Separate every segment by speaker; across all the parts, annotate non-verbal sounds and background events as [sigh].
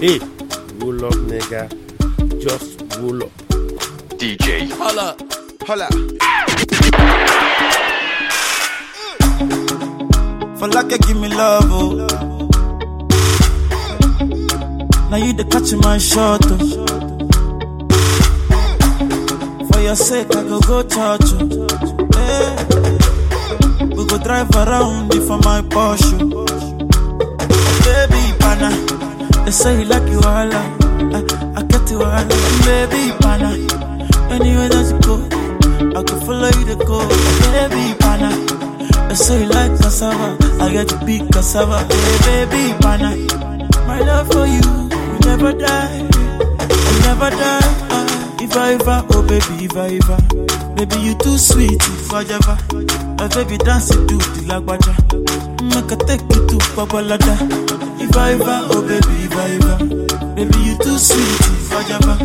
Speaker 1: Hey, roll up, nigga. Just roll up.
Speaker 2: DJ.
Speaker 3: Holla.
Speaker 4: Holla.
Speaker 5: For like give me love, oh. Now you the catch my shot, oh. For your sake, I go go church, oh. Hey. We go drive around for my Porsche. Oh. Baby, pana. They say you like you all, I, I get you all. Baby, pana. Anywhere that you go, I can follow you to go. Baby, pana. They say you like cassava, I get to big cassava. Hey, baby, pana. My love for you will never die, will never die. Ah, if I ever, oh baby, if I ever, baby you too sweet, if I ever, my baby dance it to the lagwaja, I take you to Babalada. If I ever, oh baby, if I ever, baby you too sweet, if I ever,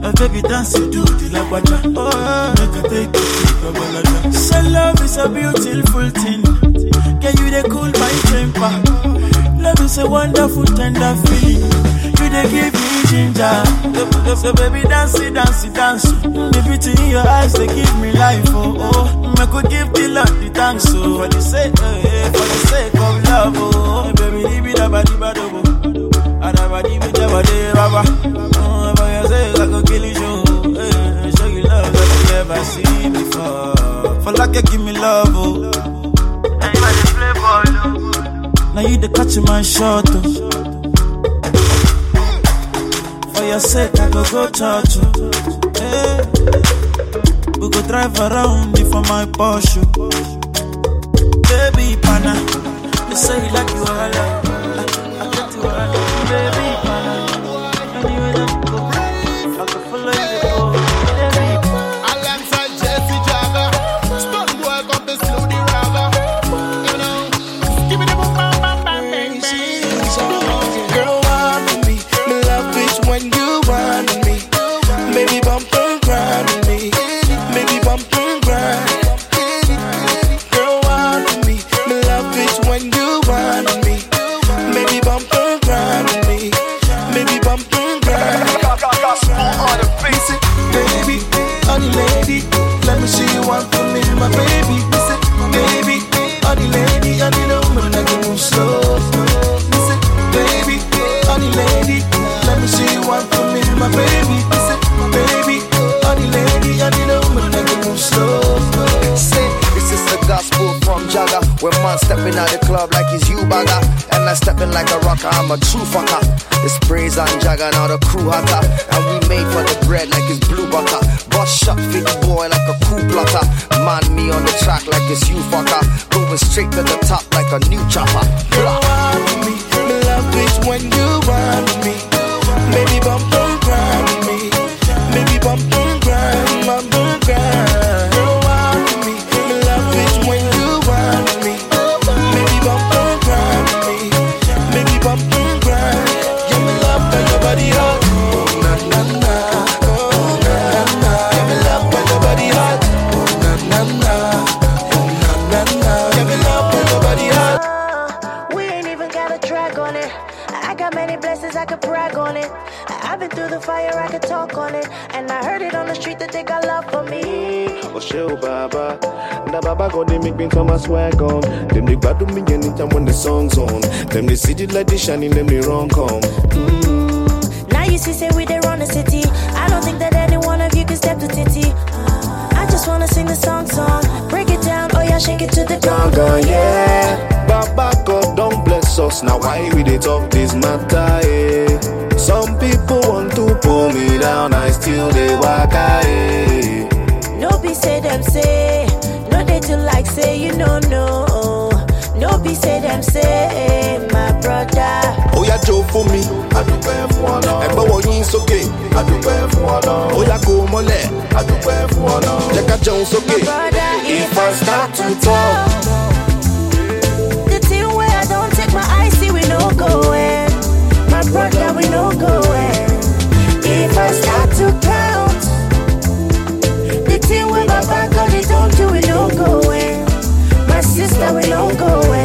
Speaker 5: my baby dance it to the lagwaja, oh I take you to Babalada. So love is a beautiful thing, can you they cool my temper? Love is a wonderful, tender feeling. You they give me ginger. So baby, dance it, dance it, dance. The beauty in your eyes, they give me life. Oh, oh. I could give the Lord the thanks. Oh, for the sake, eh, for the sake of love. Oh, baby, leave it about the bad. Oh, Adabadi the body, baba. Oh, for your sake, I could kill you. Show, eh, show you love that you never seen before. For like you give me love. Oh, and you are the playboy. Oh. Now you the catch my shot. Oh. For your sake, I go go church. Oh. Hey. Drive around for my Porsche. Baby, pana. They say you like you all. I, I get you all.
Speaker 6: They
Speaker 1: see the light, they shining, them, they wrong come.
Speaker 6: Now you see, say we there on the city. I don't think that any one of you can step to titty. I just wanna sing the song song. Break it down, oh yeah, shake it to the gong, yeah.
Speaker 1: Baba God, don't bless us. Now, why we they talk this matter, eh? Some people want to pull me down, I still they walk, eh?
Speaker 6: No be say them say, no they to like say you know no. No
Speaker 1: fún mi. Adúpẹ́ fún ọ̀nà. Ẹ̀gbọ́n wọ yín sókè. Adúpẹ́ fún ọ̀nà. Ó yá kó o mọ́lẹ̀. Adúpẹ́ fún ọ̀nà. Jẹ́ ká jẹun sókè.
Speaker 6: Brother,
Speaker 1: If I start to talk.
Speaker 6: The thing where I don't take my eyes, see we no going. My brother, we no going. If I start to count, the thing where my back on it don't do we no going. My sister, we no going. If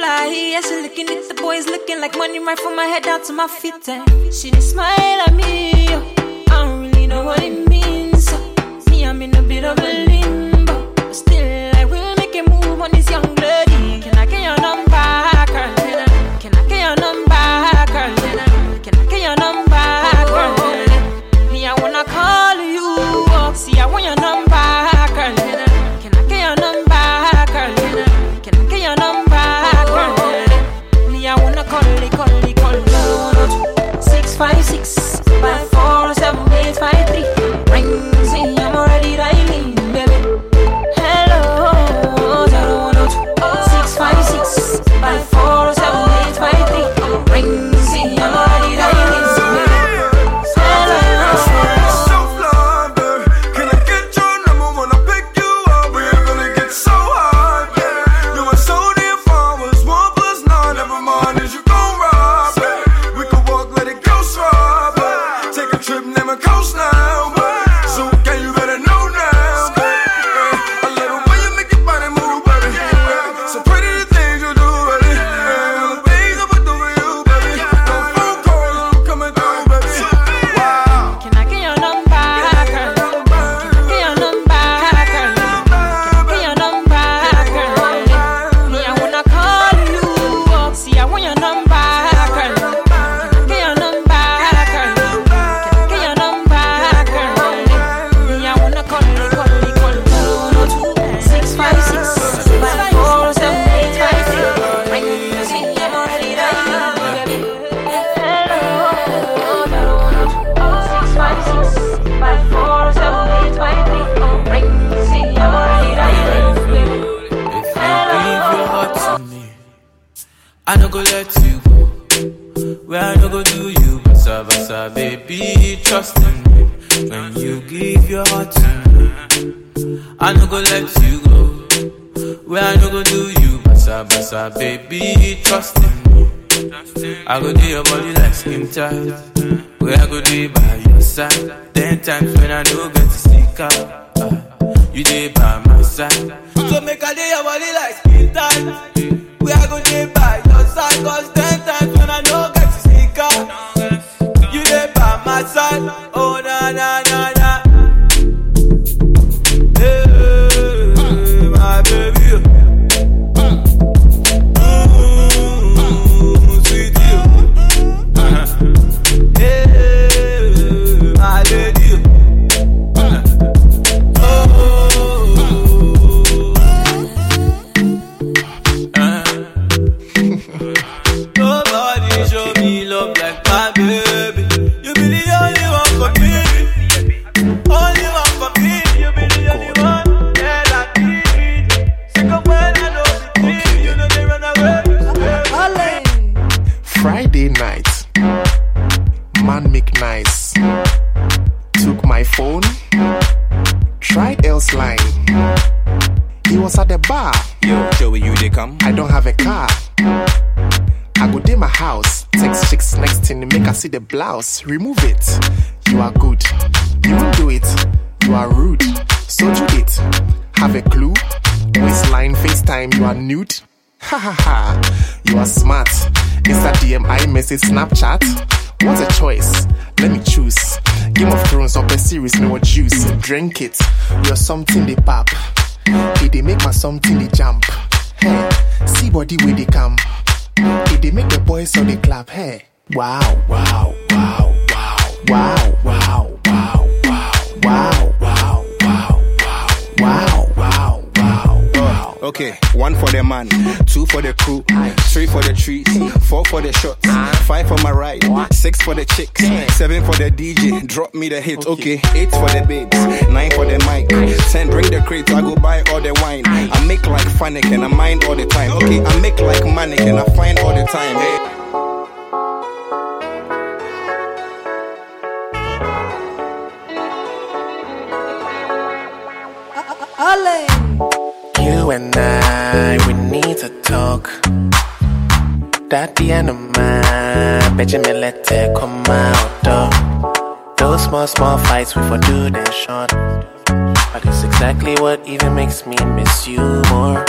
Speaker 7: fly, yeah, she looking at the boys looking like money right from my head down to my feet. And she did smile at me. I don't really know what it means. Me, I'm in a bit of a limbo. Still, I will make a move on this young
Speaker 8: blouse. Remove it. You are good. You won't do it. You are rude. So do it. Have a clue? Waistline, FaceTime, you are nude. [laughs] Ha ha ha. You are smart. Insta DM, I message, Snapchat. What a choice. Let me choose. Game of Thrones or a series, no juice. Drink it. You're something they pop. It they make my something they jump. Hey, see body where they come. It they make the boys so they clap. Hey, wow, wow, wow, wow, wow, wow, wow, wow, wow, wow, wow, wow, wow, wow.
Speaker 9: Okay, one for the man, two for the crew, three for the trees, four for the shots, five for my ride, six for the chicks, seven for the DJ. Drop me the hit. Okay, eight for the babes, nine for the mic, ten bring the crate. I go buy all the wine. I make like Fanic and I mind all the time. Okay, I make like Manic and I find all the time. Hey.
Speaker 8: You and I, we need to talk. End of my Benjamin let it come out. Though. Those small, small fights we for do them short. But it's exactly what even makes me miss you more.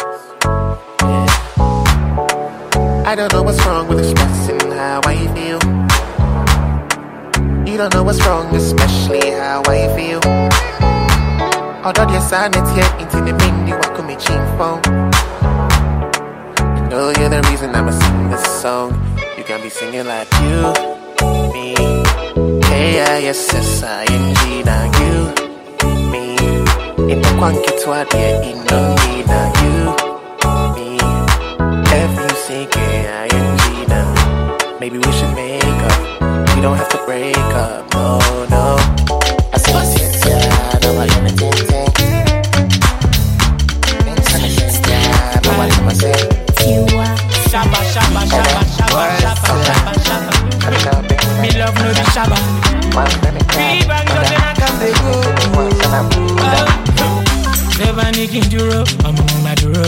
Speaker 8: I don't know what's wrong with expressing how I feel. You don't know what's wrong, especially how I feel. Although the assignment here into the menu, I could make phone. I know you're the reason I'ma sing this song. You can be singing like you, me, K-I-S-S-I-N-G, now you, me. In the quanky to a dear, in no need, now you, me. F-U-C-K-I-N-G, now. Maybe we should make up. We don't have to break up, no, no. I said, yeah, no, I am a ten,
Speaker 10: Shabba, shabba, shabba, shabba, shabba, shabba, shabba. Me love no be shabba. Big bang I can say oh, go. Never ní kí n dúró, ọmọ mo máa dúró.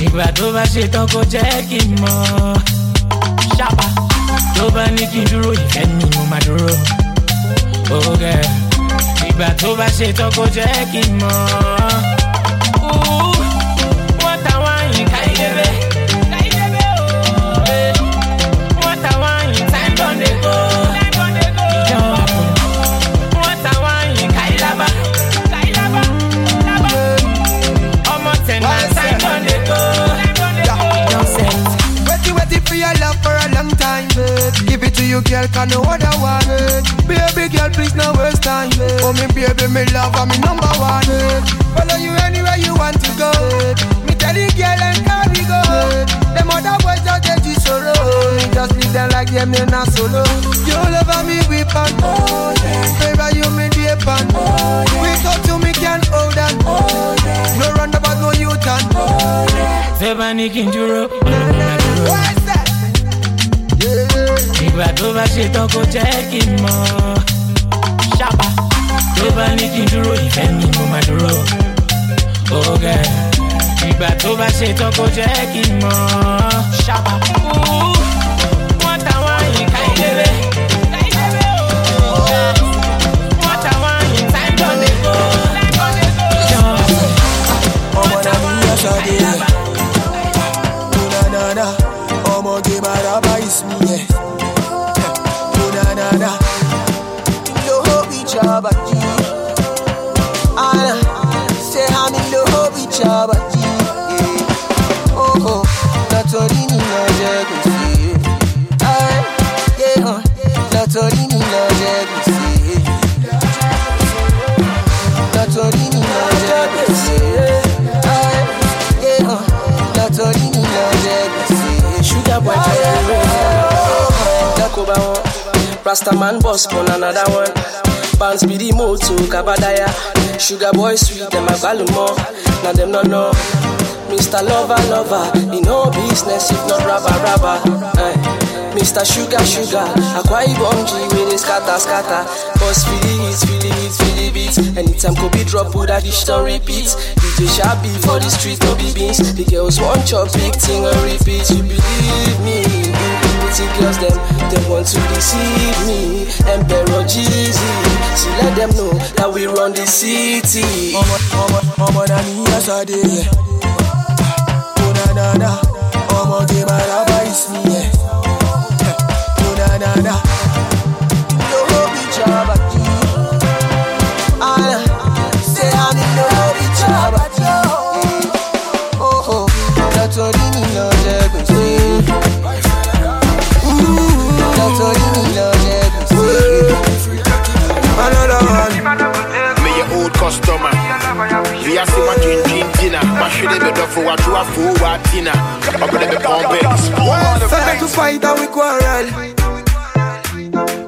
Speaker 10: Nígbà tó bá ṣe tán kó jẹ́ kí n mọ̀. Ṣábà tó bá ní kí n dúró, ìfẹ́ ni mo máa dúró. Nígbà tó bá ṣe tán kó jẹ́ kí n mọ̀.
Speaker 11: Give it to you, girl, can no other one. Baby girl, please no waste time, babe. Oh, me baby, me love, I'm me number one, babe. Follow you anywhere you want to go, babe. Me tell you, girl, and carry go, babe. Them other boys just get you sorrow. Me just leave them like them, they not solo. You love me, we pan, oh, yeah. Baby, you me dear pan, oh, yeah. We talk to me, can hold on, oh, yeah. No run about no U-turn, oh, yeah.
Speaker 10: Tẹ́ bá Ìgbà tó bá ṣe tán kó jẹ́ kí n mọ̀. Ṣábà tó bá ní kí n dúró, ìfẹ́ ni mo máa dúró. Oge ìgbà tó bá ṣe tán kó jẹ́ kí n mọ̀. Ṣábà wọ́n wáyìn ká ìdébé. Ìdébé ooo. Wọ́n ta wáyìn time don dey go.
Speaker 11: Nítorí ni lọ jẹ gbèsè. Jẹ gbèsè. Ay, yeah, uh, nítorí jẹ gbèsè.
Speaker 12: Sugar boy me Duck over one Rastaman boss pon another one Bounce be the moto Kabadaya Sugar boy sweet them a more. Now them no know Mr. Lover Lover He no business if not rubber rubber eh. Mr. Sugar Sugar. Akwa Ibom G with the scatter scatter. Boss feel hits, feel hits, feel beats Anytime Kobe drop put that dish on repeat? DJ Shabby for the street no be beans. The girls want chop big thing and repeat. You believe me Pretty girls them, they want to deceive me. And Emperor Jeezy So let them know that we run the city.
Speaker 11: Ọmọ ọmọ náà ní yàtọ̀ dé yẹ. Una na na, ọmọ gé maraba is
Speaker 13: customer. We are see my gin gin dinner. My shit be done for what you are for what dinner. I'm gonna be pumping.
Speaker 11: Started to fight and we quarrel.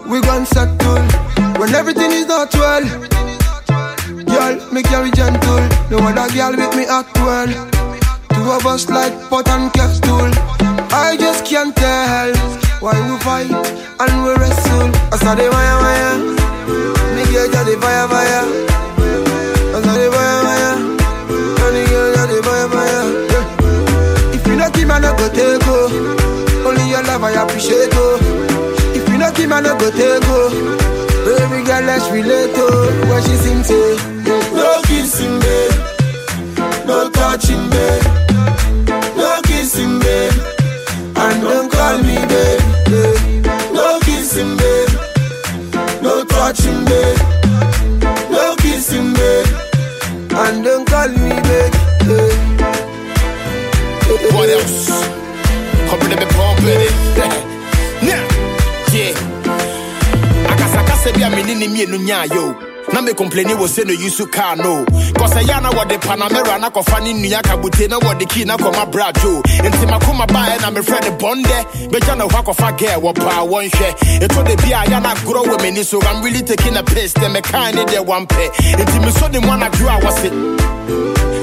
Speaker 11: We gon' settle when everything is not well. Girl, me carry gentle. No other girl with me act well. Two of us like pot and kettle. I just can't tell why we fight and we wrestle. I saw the wire wire. Me got the fire fire. I no go take go. Only your love I appreciate oh. If you not give I no go take go. Baby girl, let's relate oh. When she sings say, no kissing babe, no touching babe, no kissing babe, and don't call me babe.
Speaker 13: No kissing babe, no touching babe, no kissing babe, and don't call me babe pumping it. Now, [laughs] yeah. Akasakasa bi a me ne ne mienu nya yo. Na me complain wɔ sɛ no use car no. Cause ɛyɛ na wɔde Panamera na kɔfa ne nua kabute na wɔde key na kɔma brajo. Nti makoma baeɛ na mefrɛ ne bɔndɛ. Bɛgya ne hɔ akɔfa girl wɔ paa wɔnhwɛ. Ɛtɔ de bi a yɛ na agorɔ wɔ m'ani so I'm really taking a piss. Dɛ mekaa ne deɛ wampɛ. Nti mesɔ ne mu anadwo a wɔse.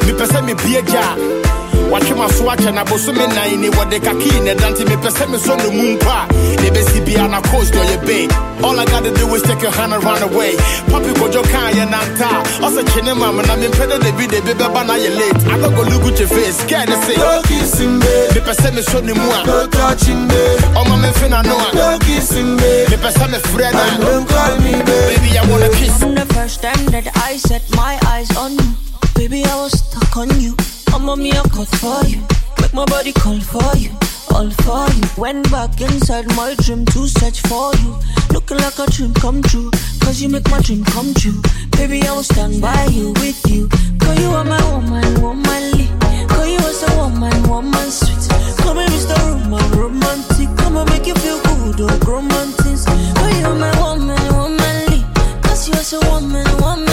Speaker 13: Mepɛ sɛ mebie gya a watwe maso akyɛ na bosome nan ni wɔde kakii ne da nti mepɛ sɛ mesɔ no mu mpo a ne bɛsi bia na coast ɔyɛ bay all i gotta do is take your hand and run away. Papi kojo kaa yɛ nanta a ɔsɛ kye ne mam na mempɛ dɛ dabi dabi bɛba na yɛ late. I don't go look at your face scared ne se
Speaker 11: kissing, babe.
Speaker 13: mepɛ sɛ mesɔ ne mu a
Speaker 11: No touching, babe.
Speaker 13: ɔma memfe n'ano a
Speaker 11: No kissing, babe.
Speaker 13: mepɛ sɛ mefrɛ no
Speaker 11: And don't call me, babe.
Speaker 13: baby i wanna kiss.
Speaker 14: From the first time that I set my eyes on you, baby, I was stuck on you. I'm on me, I cut for you. Make my body call for you, all for you. Went back inside my dream to search for you. Looking like a dream come true, cause you make my dream come true. Baby, I will stand by you, with you. Cause you are my woman, womanly. Cause you are so woman, woman sweet. Come here, Mr. Roman, romantic. Come and make you feel good, oh, romantic. Cause you are my woman, womanly. Cause you are so woman, woman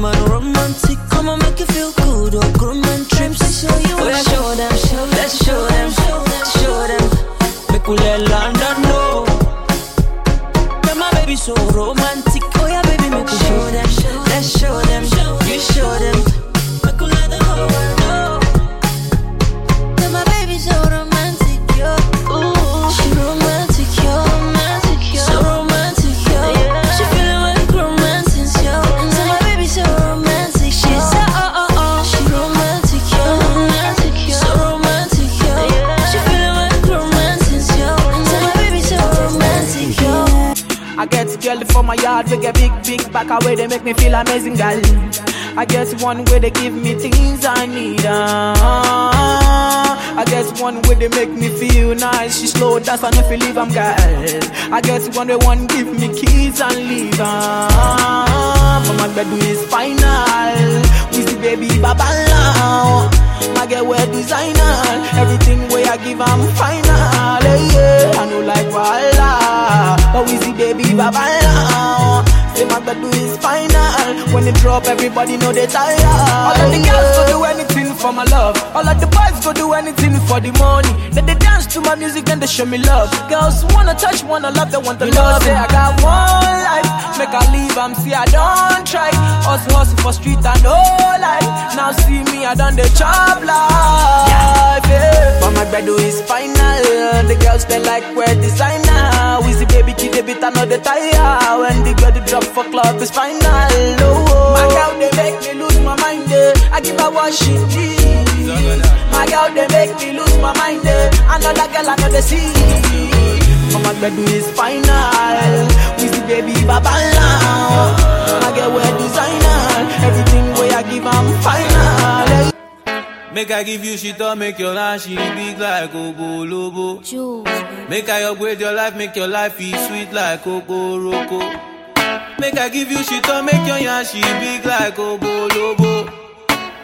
Speaker 14: Roman, romantic. Come and make you feel good, oh, roman trips. Show you, yeah, show them, let's show them,
Speaker 15: for my yard, we get big, big back away, they make me feel amazing, girl. I guess one way they give me things I need. Uh, I guess one way they make me feel nice. She slow dance and if you leave, I'm girl. I guess one way one give me keys and leave. Uh, for my bed is final. We see baby baba now. My girl wear designer. Everything way I give, I'm final. Yeah. I know like Walla. But we see baby baba now. Say my bed is final. When it drop, everybody know they tired. All of the girls go do anything for my love. All of the boys go do anything for the money. Then they dance to my music and they show me love. Girls wanna touch, wanna love, they want the love. Know, Say I got one life, make I leave, I'm see I don't try. Hustle, hustle for street and no life. Now see me, I done the job life. Yeah. But my bed is final. The girls they like wear designer. We see baby kid, they beat another tire. When the girl they drop for club is final. Oh, my girl they make me lose my mind. eh. I give her what she needs. My girl they make me lose my mind. eh. Another girl another see. But my bed is final. See baby baba now. My girl wear designer. Everything way I give I'm final.
Speaker 16: make I give you she don't make your life she big like ogolobo make I upgrade your life make your life be sweet like okoroko make I give you she don't make your yarn she big like ogolobo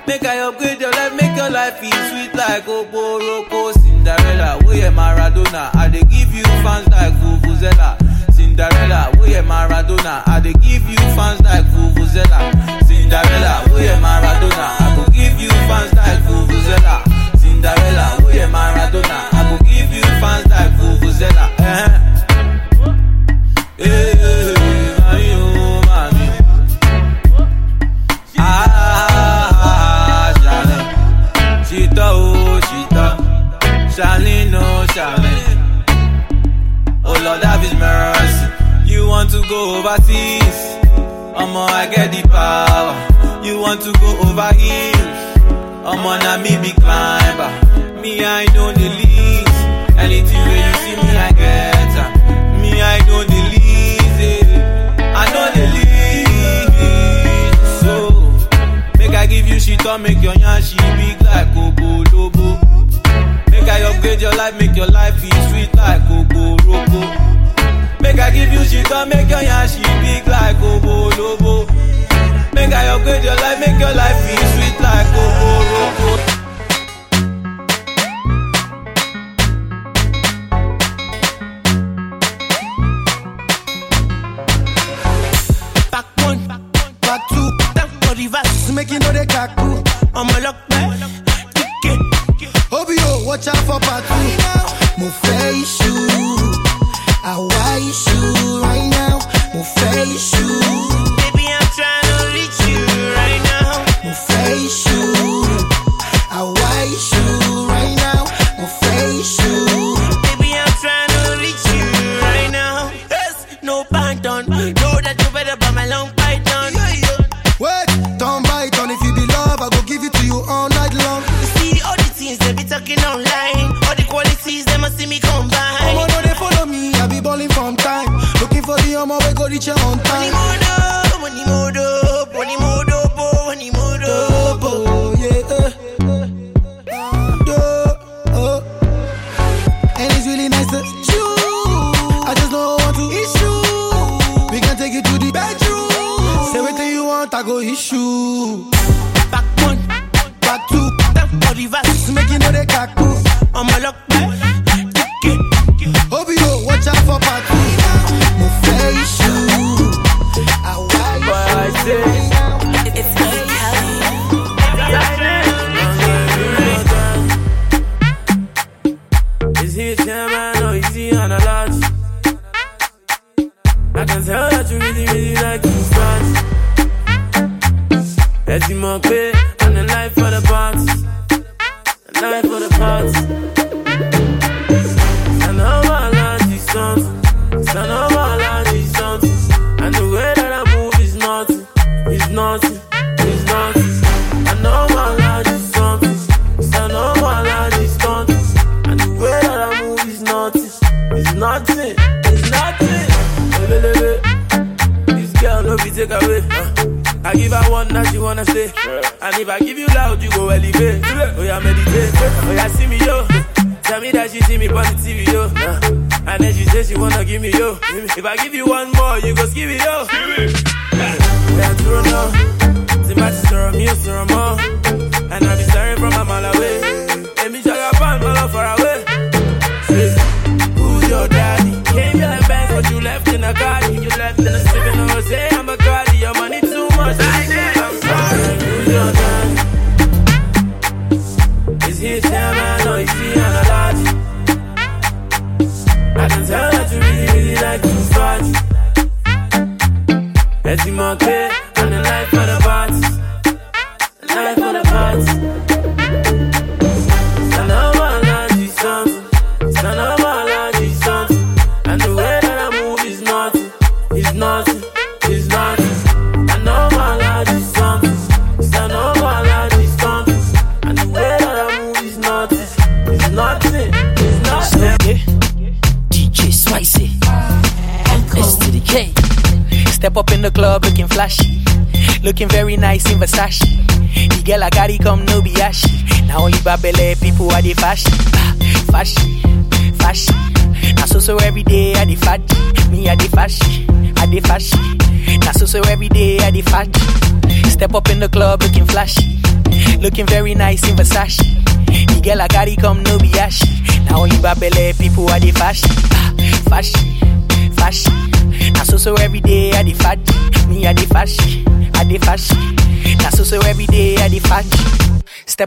Speaker 16: make I upgrade your life make your life be sweet like okoroko Cinderella we are Maradona? I they give you fans like Vuvuzela. Cinderella we are Maradona? I they give you fans like Vuvuzela. Cinderella we are Maradona? I give you fans like Vuvuzela. Cinderella, we are Maradona. I go give you fans like Vuvuzela. Eh. Eh, mami, oh, mami. Ah, Charlene. Chita, oh, Chita. Charlene, oh, Charlene. Oh Lord, have His mercy. You want to go overseas? Get the power. You want to go over I'm on a me big climber. Me, I know the least. Anything where you see me, I get. her. Me, I know the least. Eh. I know the least. So, oh. make I give you shit or make your yarn she big like Obo Lobo. Make I upgrade your life, make your life feel sweet like Obo Robo. Make I give you shit or make your yarn she big like Obo Lobo. Make I upgrade your life, make your life feel sweet.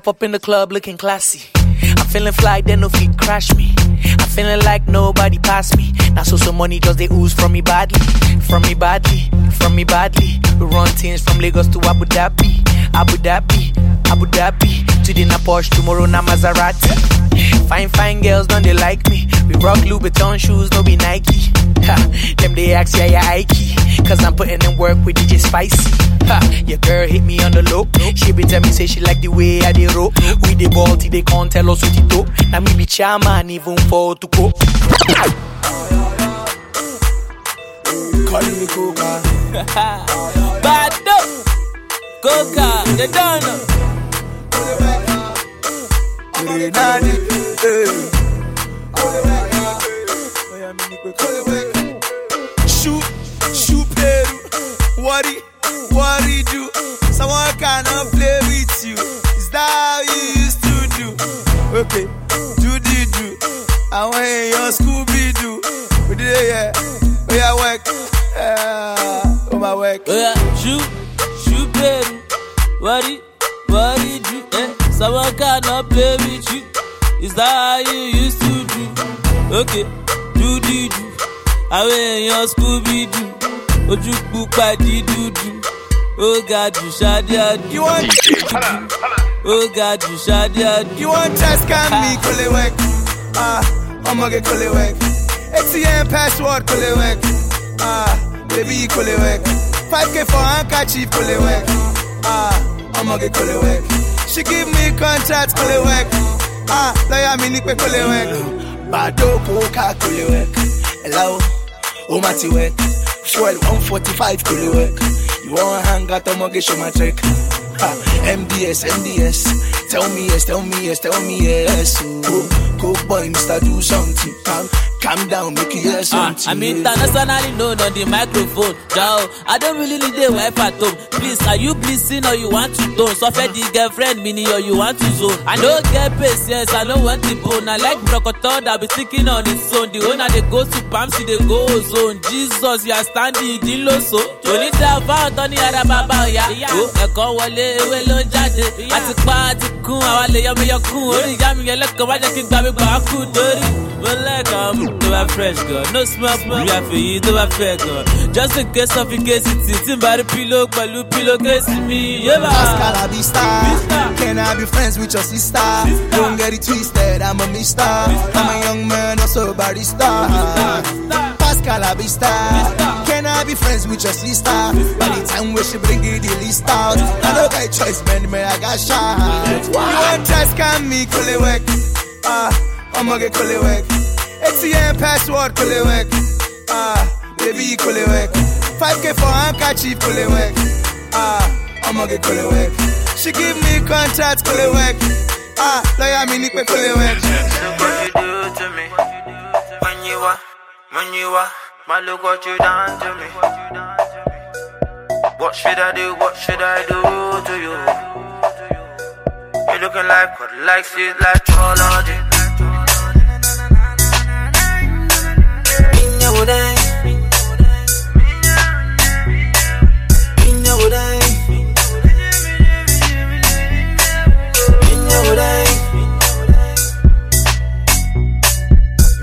Speaker 16: up
Speaker 17: in the club looking classy. I'm feeling fly, then no feet crash me. I'm feeling like nobody pass me. Now so some money just they ooze from me badly, from me badly, from me badly. We run things from Lagos to Abu Dhabi, Abu Dhabi, Abu Dhabi. Today na Porsche, tomorrow na Maserati. Fine, fine girls, don't they like me? We rock Louis Vuitton shoes, no be Nike. Ha, them they ask ya yeah, ya Ike, cause I'm putting in work with DJ Spicy. Ha, your girl hit me on the low. She be tell me say she like the way I de roll. We the ball till they can't tell us what to do. Now me be chairman even for to go.
Speaker 16: Calling me Coca. [laughs] Bad up. Coca, the don't know.
Speaker 11: Renani, eh. Hey. Hey.
Speaker 18: Oh, worry, worry do. Someone cannot play with you. Is that how you used to do? Okay, do the do. I want your Scooby Doo. We did it, yeah. We are work. Uh, oh my work.
Speaker 19: Oh yeah, shoot, shoot, baby. Worry, worry, do. Eh? Someone cannot play with you. Is that how you used to do? Okay, do the do. Àwọn èèyàn Scooby Doo. Ojú pupa di dúdú. Ó ga jù ṣáde àdú.
Speaker 18: You want
Speaker 19: Ó ga jù ṣáde àdú.
Speaker 18: You want test can me kule work. Ah, I'ma get kule work. ATM password kule work. Ah, baby kule work. 5k for handkerchief kule work. Ah, I'ma get kule work. She give me contract kule work. Ah, lawyer me nipe kule work. Badoko ka kule work. Hello, Omati work. Fuel 145 kule work. You want hang out, I'ma get show my trick. Ah, MDS, MDS. Tell me yes, tell me yes, tell me yes. Oh, coke boy, Mr. Do something. Calm, calm down, make you hear
Speaker 19: Ah,
Speaker 18: something.
Speaker 19: I'm internationally known on the microphone. Joe, I don't really need a wife at home. Please, are you blessing or you want to tone? Suffer the girlfriend, mini or you want to zone. I don't get patience, I don't want the bone. I like brocotor that be thinking on its own. The owner they go to Pamsi, they go zone. Jesus, you are standing in low so. Only tell about Tony Ada Baba, yeah. Oh, ẹ̀kọ́ wọlé ewé ló ń jáde. Àti pa àti kún àwa lè yọ mi yọ kún. Orí ìyá mi yẹn lẹ́kọ̀ọ́ wá jẹ́ kí gbà mí gbà á kú dórí. Mo lẹ́kọ̀ọ́ mú tó bá fresh gan. No smell smell. Bí àfẹ́yí tó bá fẹ́ gan. Just in case of incasity. Tí n bá rí pílò pẹ̀lú pílò kéésì mi. Yébà.
Speaker 18: Pascal, I be star. Can I be friends with your sister? Don't get it twisted, I'm a mister. I'm a young man, also a barista. Pascal, I be star. Can I be friends with your sister? By the time we should bring it the list out. I don't get choice, man, man, I got shot. You want test, can me, cool it work. Ah, I'ma get cool it work. ATM password, it work. Ah, baby, it work. 5k for handkerchief, it work. Ah, I'ma cool it. She give me contract, it work. Ah, lawyer me nipe it work.
Speaker 20: Look what you do to me. When you are, when you are, my look what you done to me. What should I do? What should I do to you? You looking like what? Like shit, like trology.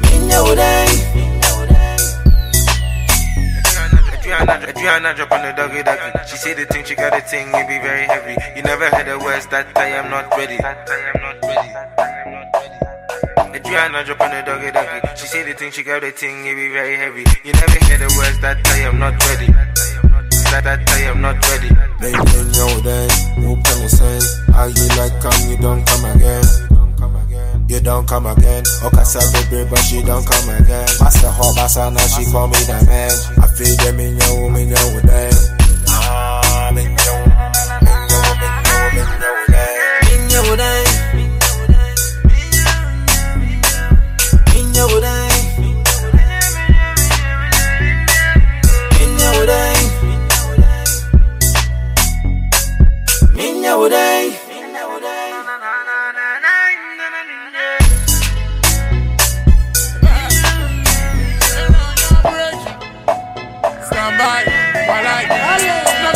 Speaker 20: Minya udai. Adriana, drop on the doggy doggy. She say the thing, she got a thing, it be very heavy. You never heard the words that I am not ready. That I am not ready. Adriana drop on the doggy doggy. She say the thing, she got the thing, it be very heavy. You never hear the words that I am not ready. That, I am not ready.
Speaker 1: Baby, you know that you can say, Are you like come, you don't come again? You don't come again. Okasa baby, but she don't come again. Master her, Basa, now she call me the man. I feel them in your woman, you with them. Ah, me know, me know, me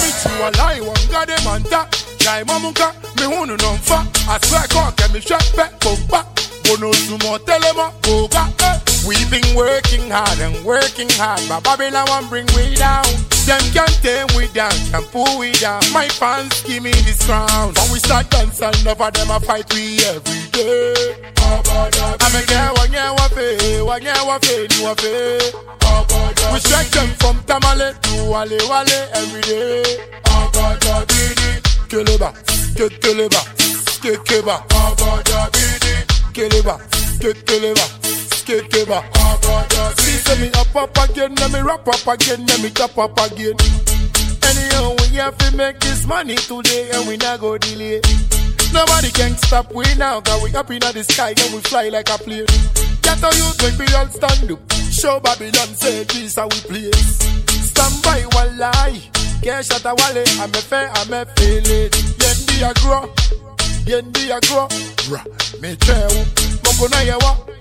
Speaker 21: Na mi chi walai wanga de manta. Jai mamuka, mi hunu nomfa. I swear God, get me shot back, bomba. Bono sumo telema, boga. eh. We've been working hard and working hard, but Babylon won't bring we down. Them can't tame we down, can pull we down. My fans give me this crown. When we start dancing, over them a fight we every day. I'm a girl, one year, one pay, one year, one pay, new one pay. We strike them from Tamale to Wale Wale every day. Keleba, ke keleba, ke keba. Keleba, ke keleba, skate ever. See, say me up up again, let me rap up again, let me tap, up again. Anyhow, we have to make this money today, and we not go delay. Nobody can stop we now, cause we up in the sky and we fly like a plane. Get our youth, make we all stand up. Show Babylon, say this how we play. Stand by one lie. can't shut a wale, I'm a fair, I'm a feel it. Yendi agro, yendi agro. Ra, me tell, mongo na yewa.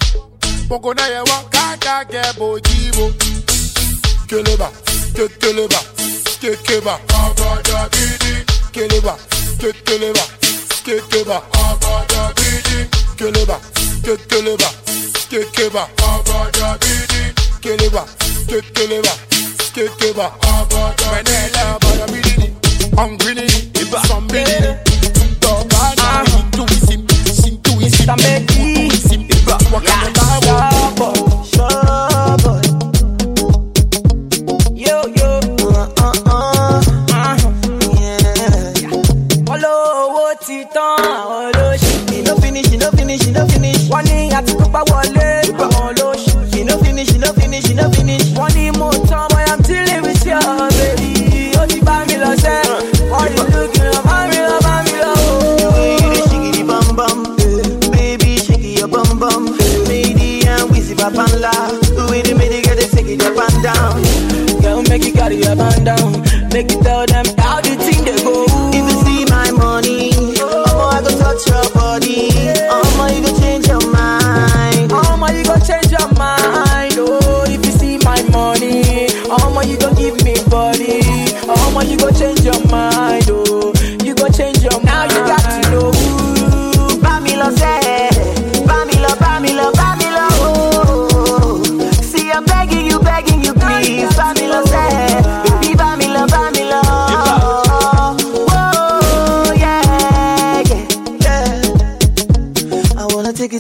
Speaker 21: Poko na ye wa kaka ke bo jibo Keleba, ke keleba, ke keba Abada bidi. Keleba, ke keleba, ke keba Abada bidi. Keleba, ke keleba, ke keba bidi. Keleba, ke keleba, ke keba bidi. Menela bidi.
Speaker 15: up
Speaker 22: and loud. We the middle get it, take it up and down.
Speaker 15: Girl, make it carry up and down. Make it tell them how the thing they go.
Speaker 22: If you see my money, oh, I go touch your body. Oh, my, you go change your mind.
Speaker 15: Oh, my, you go change your mind. Oh, if you see my money, oh, my, you go give me body. Oh, my, you go change your mind.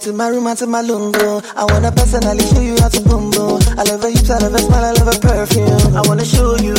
Speaker 15: you to
Speaker 22: my room and to my lungo. I wanna personally show you how to boom boom. I love a hips, I love a smile, I love a perfume. I wanna show you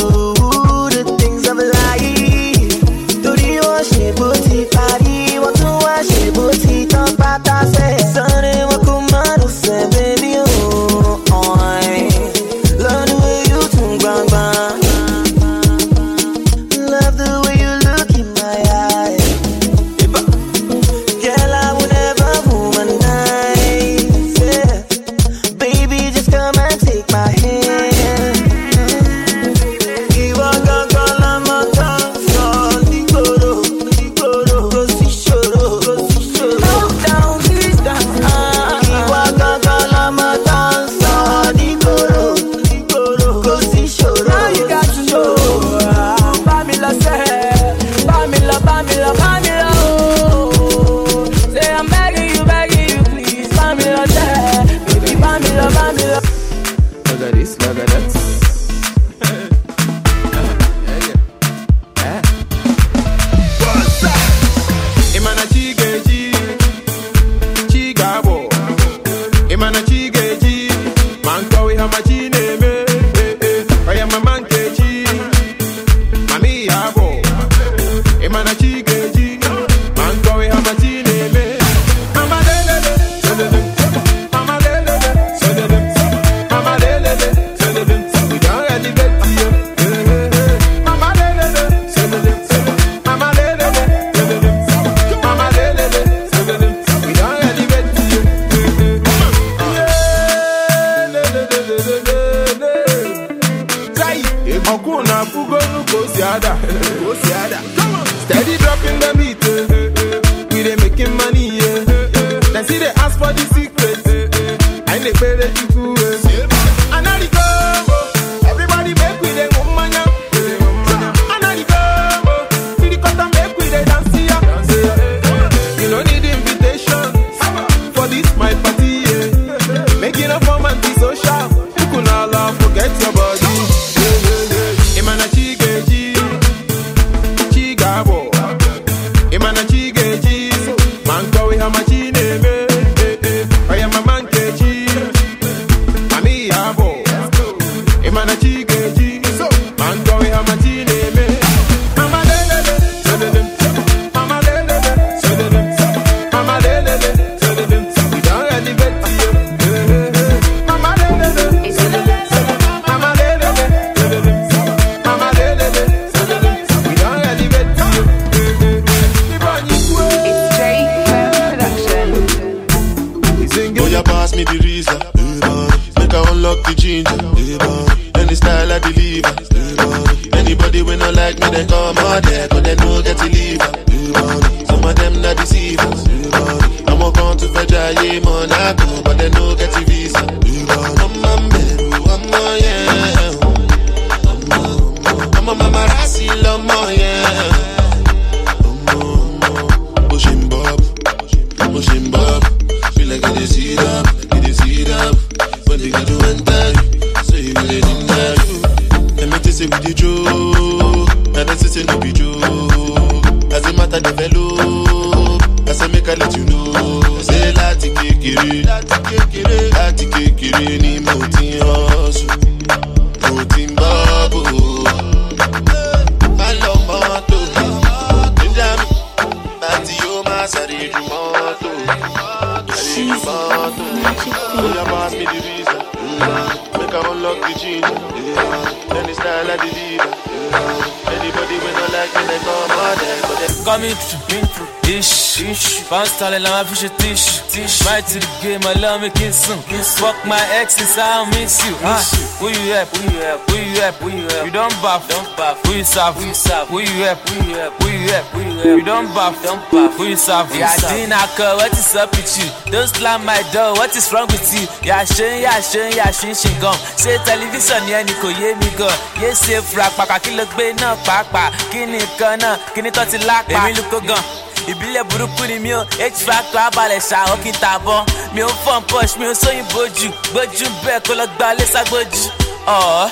Speaker 19: exes, I miss you. Ah, who you help? Who you help? Who you help? Who you help? You don't buff, don't buff. Who you serve? Who you serve? Who you help? Who you help? Who you help? Who you help? You don't buff, don't buff. Who you serve? Yeah, call. What is up with you? Don't slam my door. What is wrong with you? Yeah, shin, yeah, shin, yeah, shin, shin, gum. Say television, yeah, ni kò yé mi gan. Yé ṣe fura pàpà kí ló gbé náà pàápàá. Kí ni kan náà? Kí ni tó ti lápá? Èmi ló kó gan. Ìbílẹ̀ burúkú ni mi ò h factor abalẹ̀ ṣàwọ́ kí n tàbọ̀. Mi ò fọ́n push mi ò sóyìn bójú. Gbójú bẹ́ẹ̀ kó lọ gba lẹ́sàgbójú ọ̀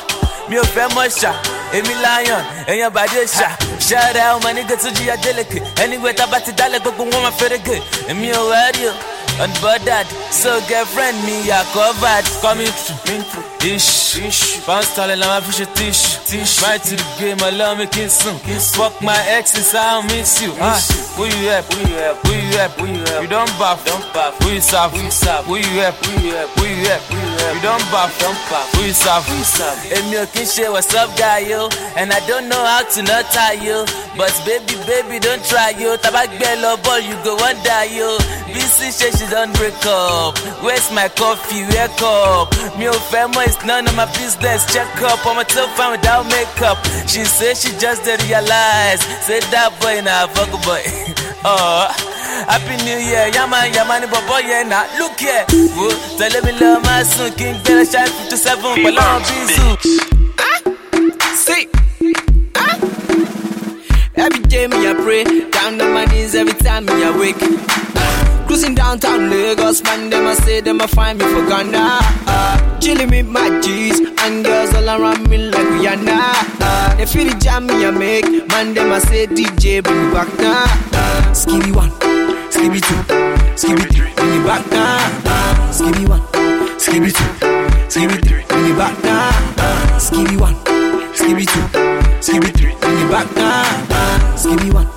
Speaker 19: mi ò fẹ́ mọ̀ ṣá. Èmi lion èèyàn bàdé ṣá. Ṣẹ́rẹ́ ọmọ nígbà tó jíya délẹ̀kẹ̀ anyway tá a bá ti dálẹ̀ gbogbo wọn máa fẹ́rẹ̀ gẹ̀. Èmi ò wẹ́rí o. Unbothered so girlfriend mi yà covered. Coming through ish ish bounce talent la ma fi ṣe tish tish right to the game I love me kí n sùn fuck my exes I don't miss you ah who you help who you help who you help who you help you don baff don baff who you serve who you serve who you help who you help who you who you help you don baff don baff who you serve who you serve èmi ò kí what's up guy yo and I don't know how to not tie yo but baby baby don't try yo taba gbẹ lọ ball you go wonder yo bc ṣe she don break up where's my coffee wake up mi ò fẹ́ mọ̀ it's none of my business check up tó fine without makeup she said she just dey realize say that boy na fuck boy oh, [laughs] happy new year yama yama ni bọ̀bọ̀ yẹn na look here wo tẹ̀lé mi lọ máa sùn kí n gbẹ́rẹ́ ṣáà fifty seven pẹ̀lú àwọn bíìsù.
Speaker 23: See. Ah. Every day me I pray, down on my knees every time me awake. Ah. Cruising downtown Lagos, man, them I say them I find me for Ghana. Uh, chilling with my G's and girls all around me like Rihanna. Uh, they feel the jam me I make, man, them I say DJ bring me back now. Uh, skibby one, skibby two, skibby three, bring me back now. Uh, skibby one, skibby two, skibby three, bring me back now. Uh, skibby one, skibby two, skibby three, bring me back now. Uh, skibby one,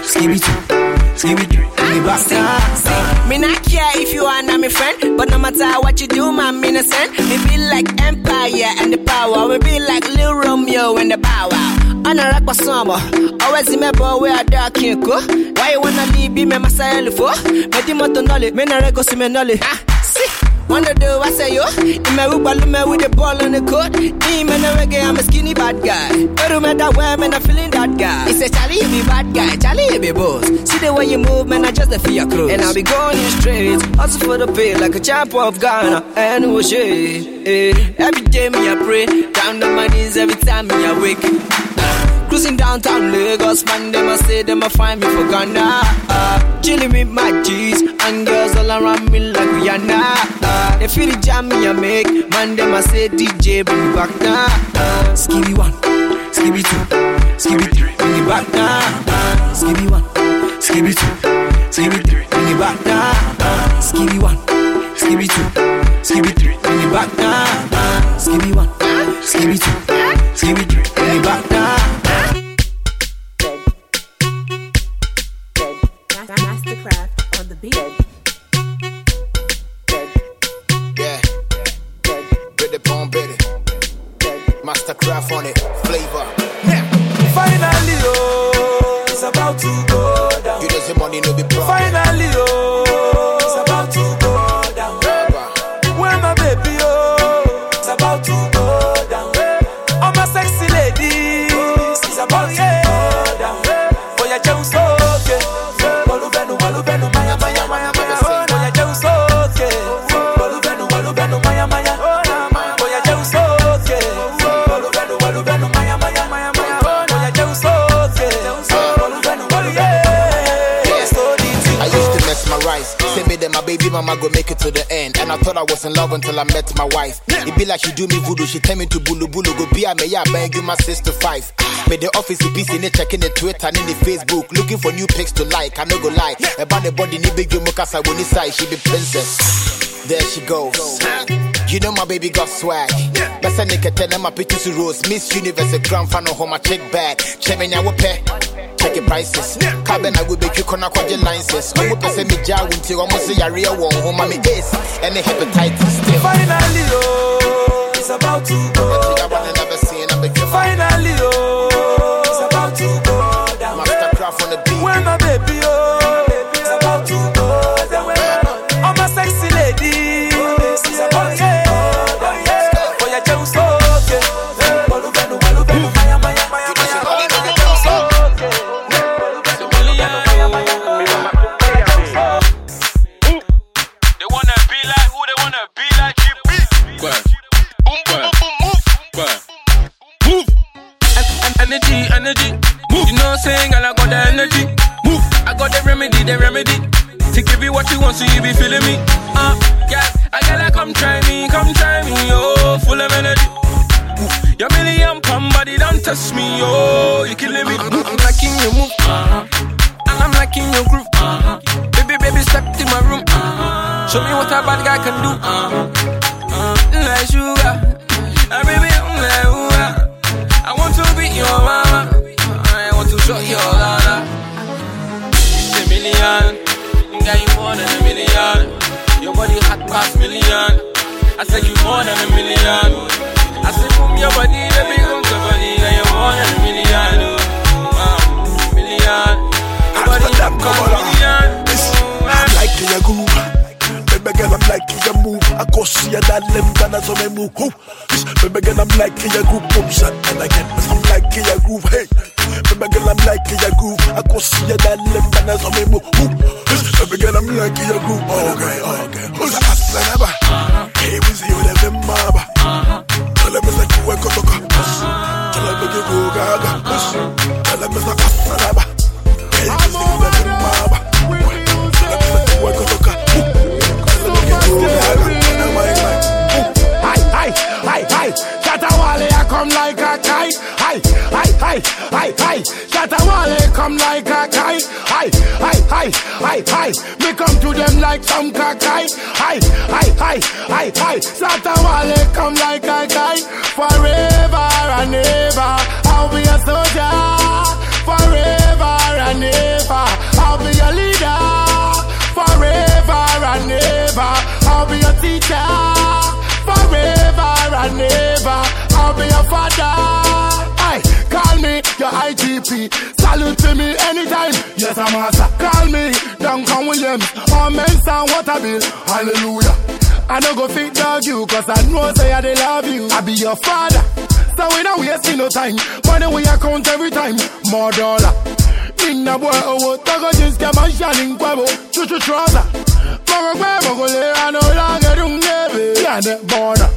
Speaker 23: skibby two, three, bring me back now.
Speaker 7: Me not care if you are not my friend, but no matter what you do, me no send. Me be like Empire and the power, we be like Lil Romeo and the Bow Wow. On a rock summer, always remember where I dark can go. Why you wanna leave me, me myself for? Me di moto nolly, me na rego si me nolly. Ah, Wonder do I say yo? In my Uber, me with the ball on the court. Me, man, a reggae, I'm a skinny bad guy. But no matter where, man, I'm feeling that guy. He say, Charlie, you be bad guy, Charlie, you be boss. See the way you move, man, I just the fear clothes. And I'll be going in straight, hustle for the pay like a champ of Ghana. And shade. Eh. Every day, me, I pray. Down on my knees every time me, I wake. Cruising downtown Lagos, man, them I say them I find me for Ghana. Uh, chilling with my G's and girls all around me like Rihanna. Uh, they feel the jam me I make, man, them I say DJ bring me back now. Uh, skibby one, skibby two, skibby three, bring me back now. Uh, skibby one, skibby two, skibby three, bring me back now. Uh, skibby one, skibby two, skibby three, bring me back now. Uh, skibby one, skibby two, skibby three, bring me back now.
Speaker 24: The beat.
Speaker 13: Yeah. With the bomb bitty. Mastercraft on it. Flavor.
Speaker 25: Finally, oh, it's about to go down.
Speaker 13: You know the money no be problem.
Speaker 25: Finally, oh,
Speaker 13: that my baby mama go make it to the end. And I thought I was in love until I met my wife. It be like she do me voodoo, she tell me to bulu bulu go be a me yeah bang you my sister five. But the office is in it checking the Twitter and in the Facebook looking for new pics to like. I no go lie. About the body ni big you mukasa when he say she be princess. There she goes. You know my baby got swag. Best I nigga tell them my pictures to rose. Miss Universe a grand final home my check bag. Check ya pay. Check your prices. Cabin I will make you corner quad your licenses. I will pay me jar until almost a real one home my ace and the hepatitis still.
Speaker 3: Finally, oh, it's about to go.
Speaker 13: Finally,
Speaker 3: oh, it's about to go.
Speaker 13: Mastercraft on the beat.
Speaker 25: Touch me, oh, you killing me. I'm, I'm liking your move, uh-huh. and I'm liking your groove. Uh-huh. Baby, baby, step in my room. Uh-huh. Show me what a bad guy can do. Uh-huh.
Speaker 26: in
Speaker 21: a group Duncan Williams. Or Mensa Otabil. Hallelujah. I no go fit dog you, cause I know say I they love you. I be your father. So we don't waste no time. Money we account every time. More dollar. Inna boy owo oh, oh, Tago jeans kama shining kwabo Chuchu trouser Mogo kwe mogo le ano lange dung nebe Yeah the border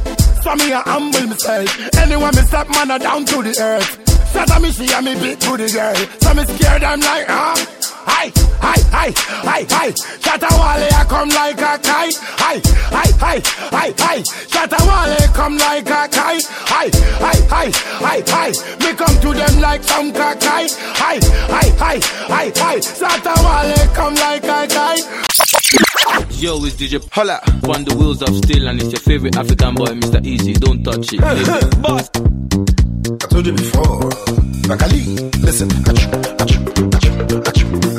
Speaker 21: So me a humble myself Anyone me step man a down to the earth Shut up me see a me beat to the girl So me scared I'm like huh Hi, hi, hi, hi, hi Shatta Wale I come like a kite Hi, hi, hi, hi, hi Shatta Wale come like a kite Hi, hi, hi, hi, hi Me come to them like some kakai Hi, hi, hi, hi, hi Shatta Wale come like a kite
Speaker 16: Yo, it's DJ Holla. On the wheels of steel, and it's your favorite African boy, Mr. Eazi. Don't touch it. [laughs] baby.
Speaker 26: Boss. I told you before. Bakali, listen. Achoo, achoo, achoo, achoo, achoo,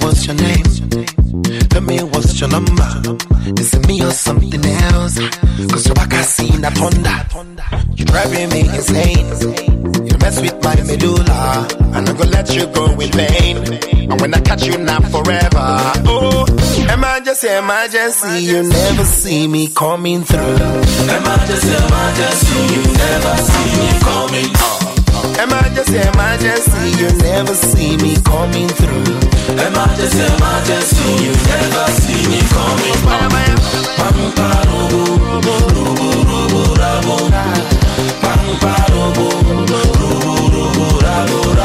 Speaker 27: what's your name. Tell me what's your number. Is it me or something else? Cause you I seen that thunder. You're driving me insane. You mess with my medulla. And I'm gonna let you go in vain. And when I catch you now forever. Oh, emergency, emergency. You never see me coming through. Emergency, emergency. You never see me coming.
Speaker 28: Emergency, emergency. You never see me coming through.
Speaker 29: Emergency, emergency, you never see me coming Pampa robo, robo, robo, rabo Pampa robo, robo, robo,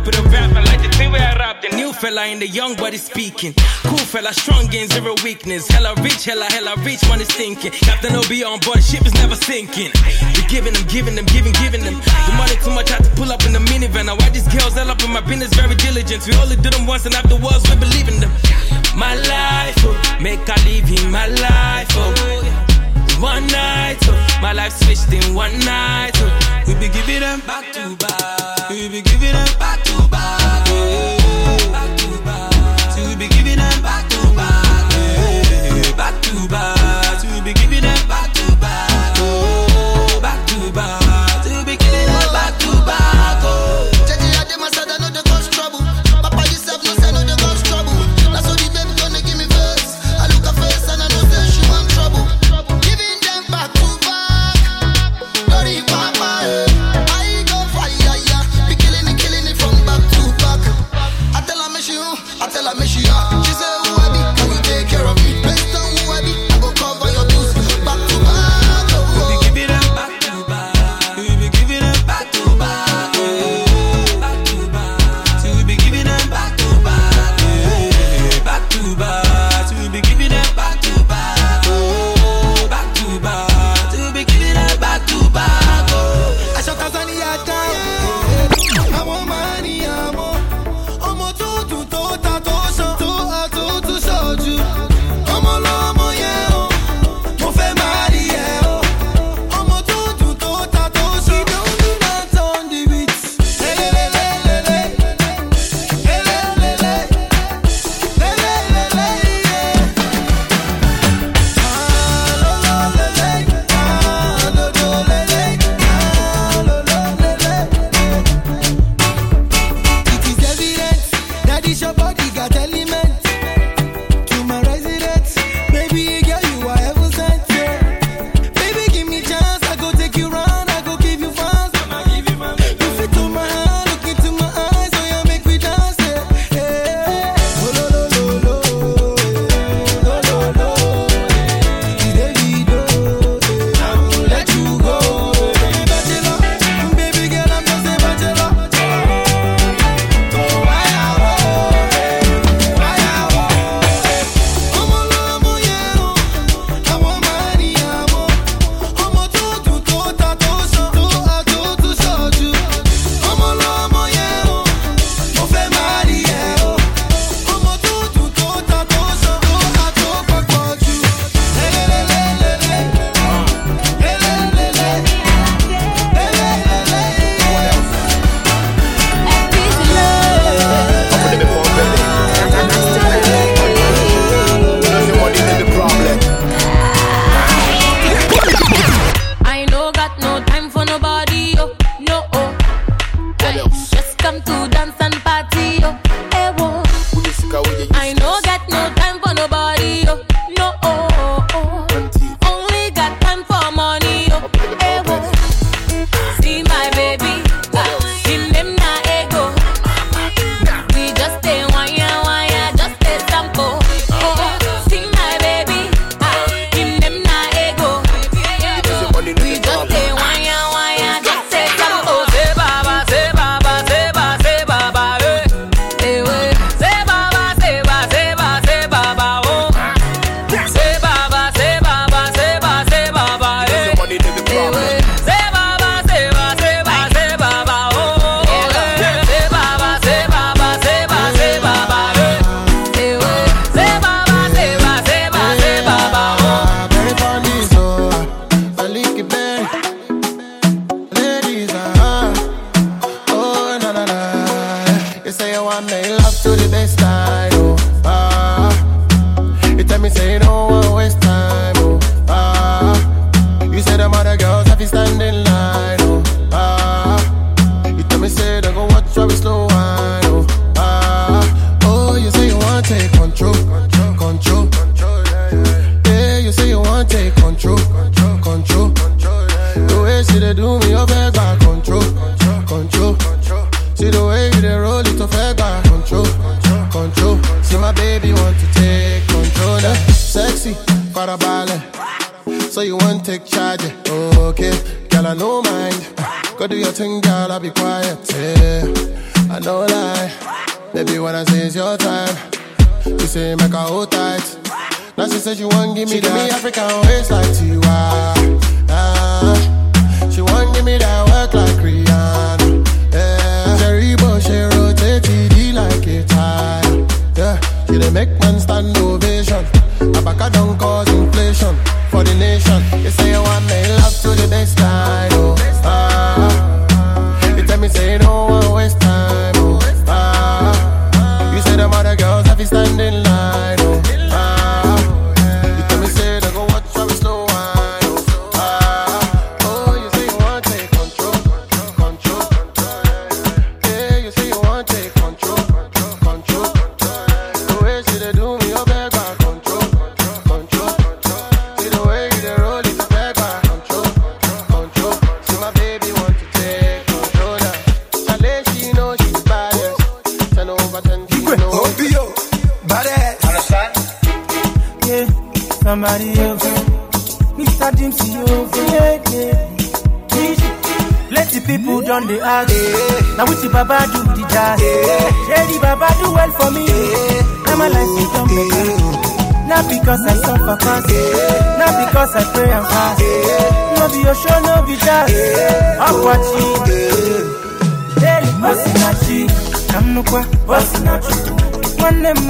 Speaker 11: top of the rap. I like the thing where I rap. The new fella in the young body speaking. Cool fella, strong gain, zero weakness. Hella rich, hella, hella rich, money stinking. Captain OB on board, ship is never sinking. We giving them, giving them, giving, giving them. The money too much, I had to pull up in the minivan. I watch these girls all up in my business, very diligent. We only do them once, and afterwards, we believe in them. My life, oh, make I live in my life, oh one night. Oh. My life switched in one night. Oh. We be giving them back to back. We be giving them back to back. Yeah.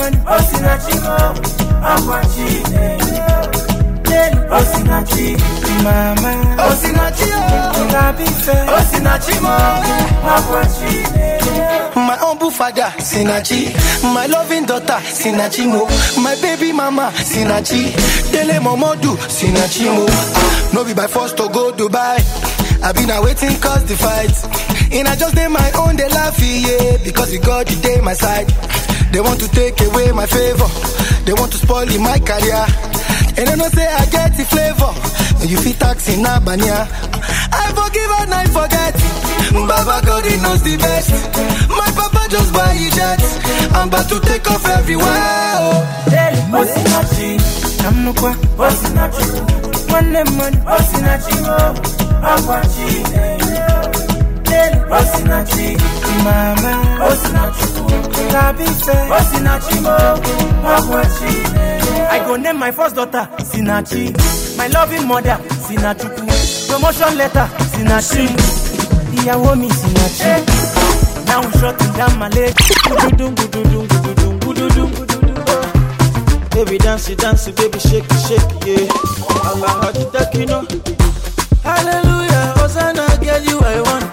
Speaker 5: money osinachigo akwachine lelu osinachi mama
Speaker 11: osinachio
Speaker 5: labife
Speaker 11: osinachimo
Speaker 5: akwachine
Speaker 11: my humble father, Sinachi. My loving daughter, Sinachimo. My baby mama, Sinachi. Dele Momodu, Sinachimo. Ah, no be by force to go Dubai. I been a waiting cause the fight. And I just did my own, they laugh, yeah. Because we got the day my side. They want to take away my favor. They want to spoil my career. And I know say I get the flavor. You feel tax in Abania. I forgive and I forget. Baba God he knows the best. My papa just buy a jet. I'm about to take off everywhere. Oh.
Speaker 5: Hey, Osinachi. Namnukwa. Osinachi. One lemon. I'm Hey i go name my first daughter sinachi my loving mother sinachukwu promotion letter sinachi ìyàwó mi sinachi eh. now we shut down male gududun gududun gududun gududun gududun. baby dance dance baby shake shake yeah. alahaji dakino? Hallelujah hosanna
Speaker 30: girl you i want.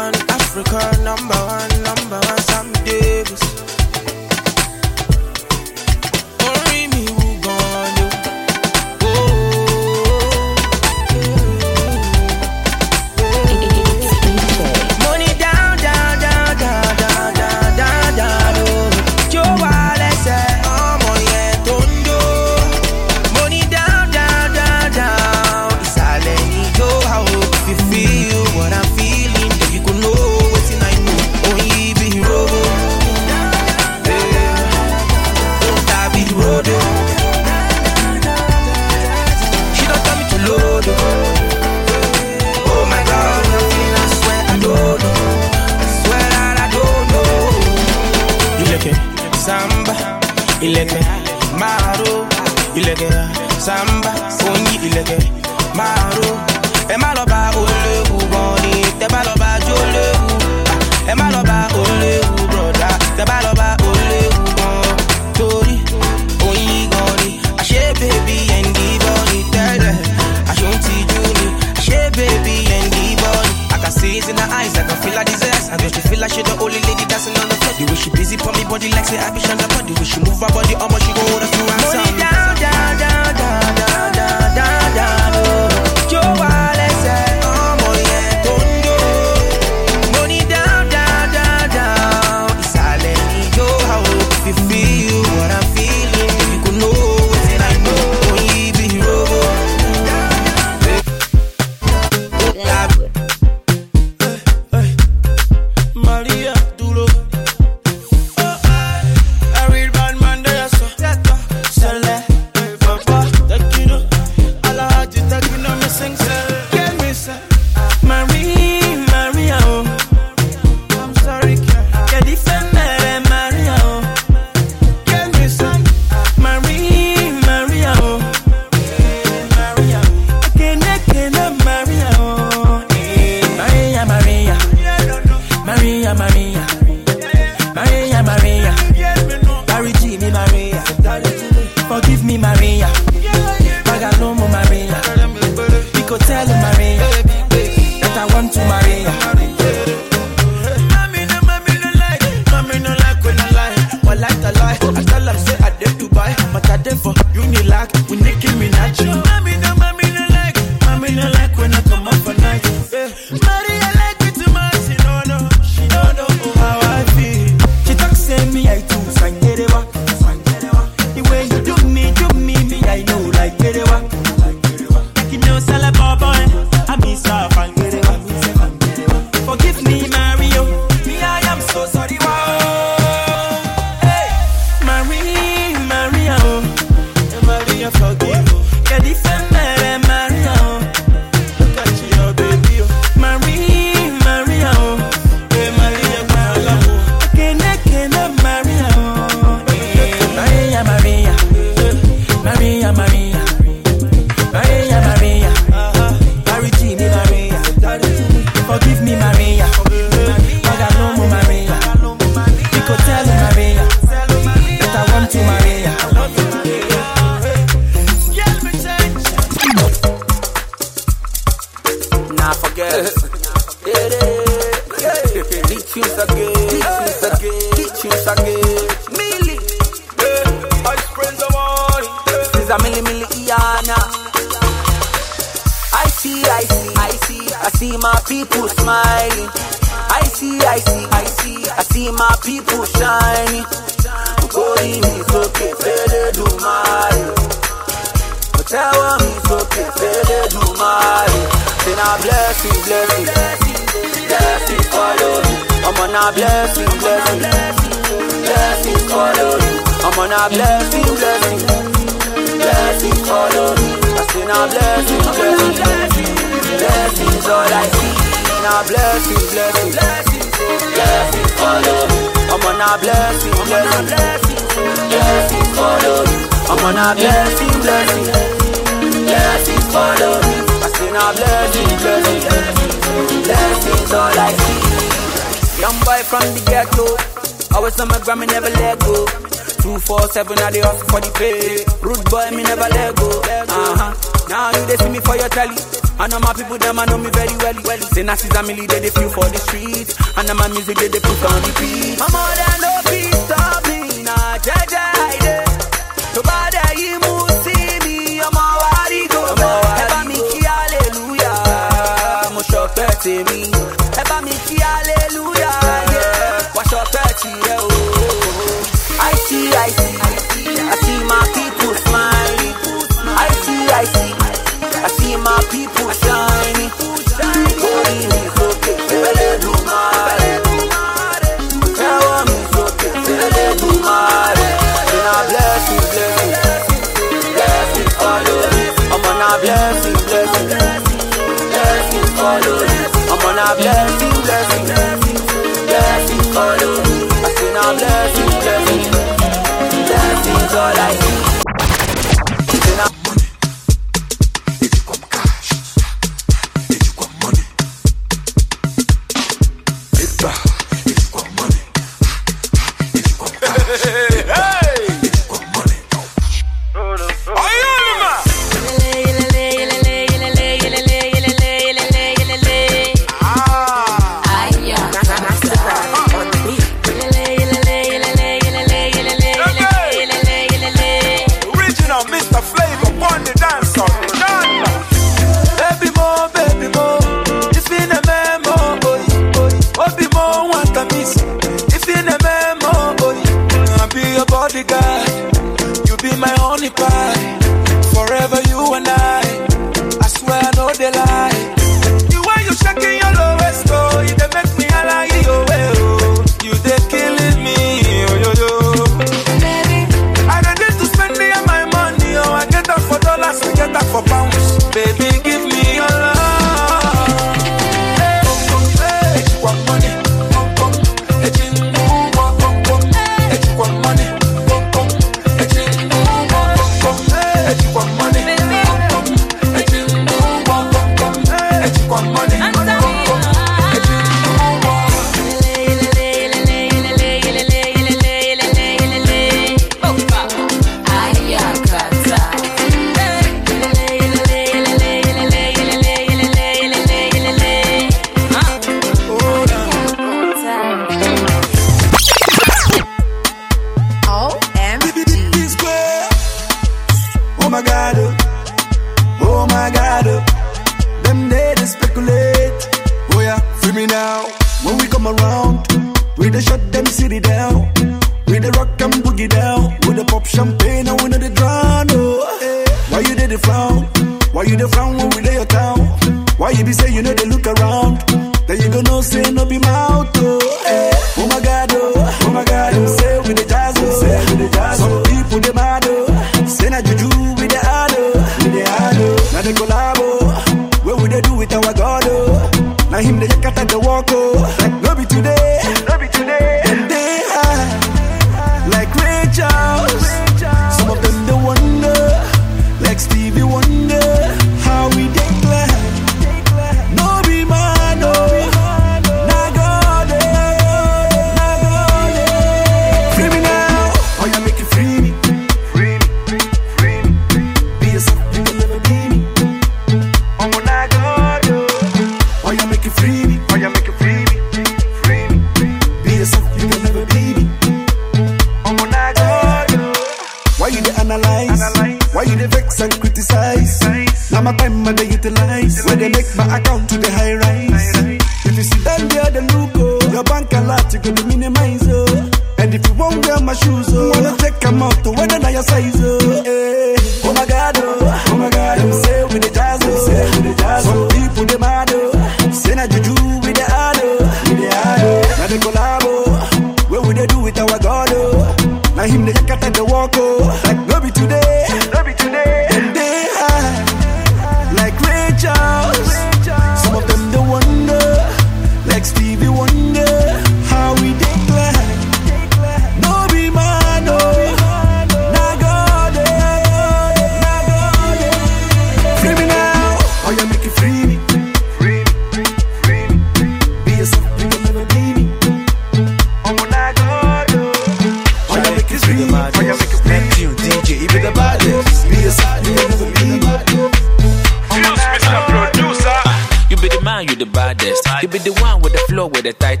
Speaker 31: With the
Speaker 19: flow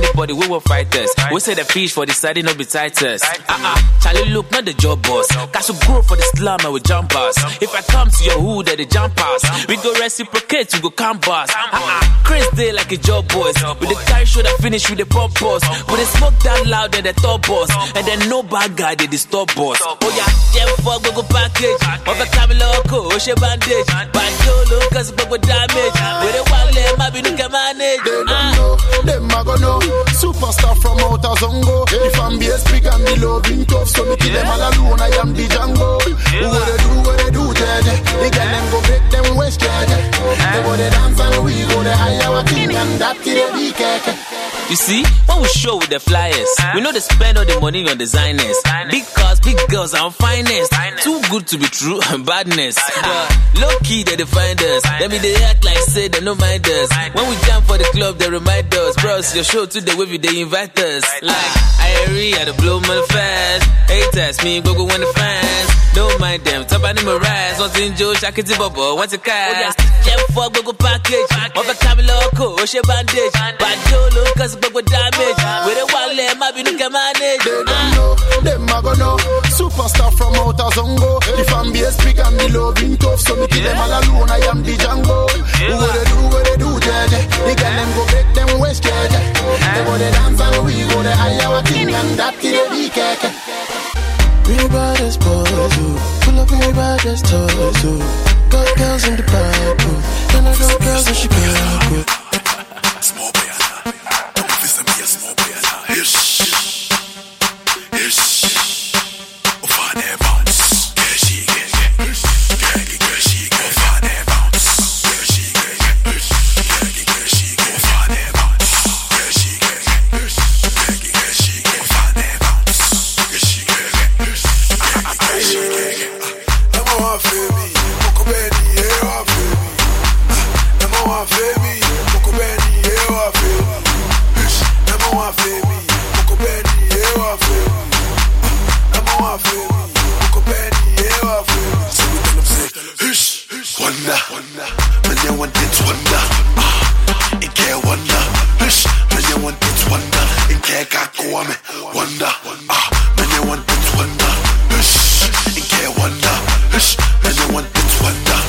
Speaker 19: anybody, we will fight us. We say the fish for the side, no be tightest. Uh-uh, Charlie look, not the job boss. Cash will grow for the slum and we jump us. If I come to your hood, they jump us. We go reciprocate, we go canvas. Uh-uh, Chris day like a job boys. With the carry show that finish with the pop boss. With the smoke that loud and the top boss. And then no bad guy, they disturb boss. Oh yeah, Jeff fuck, go go package. Over Camilo, oh, she bandage. Bandolo, oh, cause go damage. With the wallet, my be can manage.
Speaker 20: They don't know, them a go know. Superstar from outer Zongo. The fan base big and the loving tough, so me kill them all alone. I am the Django. Who what they do, what they do, jeje. The girl them go break them waist, jeje. They go they dance and we go they high our king and that kill the keke.
Speaker 19: You see, when we show with the flyers, we know they spend all the money on designers. Big cars, big girls, and finest. Too good to be true, badness. But low key, they find us. Let me they act like say they no mind us. When we jam for the club, they remind us. Bros, your show today, you, they invite us. Like, Irie at the Blue Manifest. Haters, me, go go when the fans. Don't mind them, top them rise. What's in Joe, Shakity Bobo, what's a cast? Jeff fuck, go go package. Over Camilo, oh, she bandage. Bad Jolo, cause go damage. With a wallet, my be can manage.
Speaker 20: They don't know, them a go know. Superstar from outer Zongo. The fan base big and the loving tough, so me kill them all alone. I am the Django. Who what they do, what they do, jeje. The girl them go break them waist, jeje. They go they dance and we go they high our king and that kill the keke. We baddest boys, ooh. Pull up we baddest toys, ooh. Got girls in the back, ooh. And I got girls in Chicago.
Speaker 26: Me wonder. Ah, man, you want it wonder. Hush, it can't wonder. Hush, man, you want it wonder.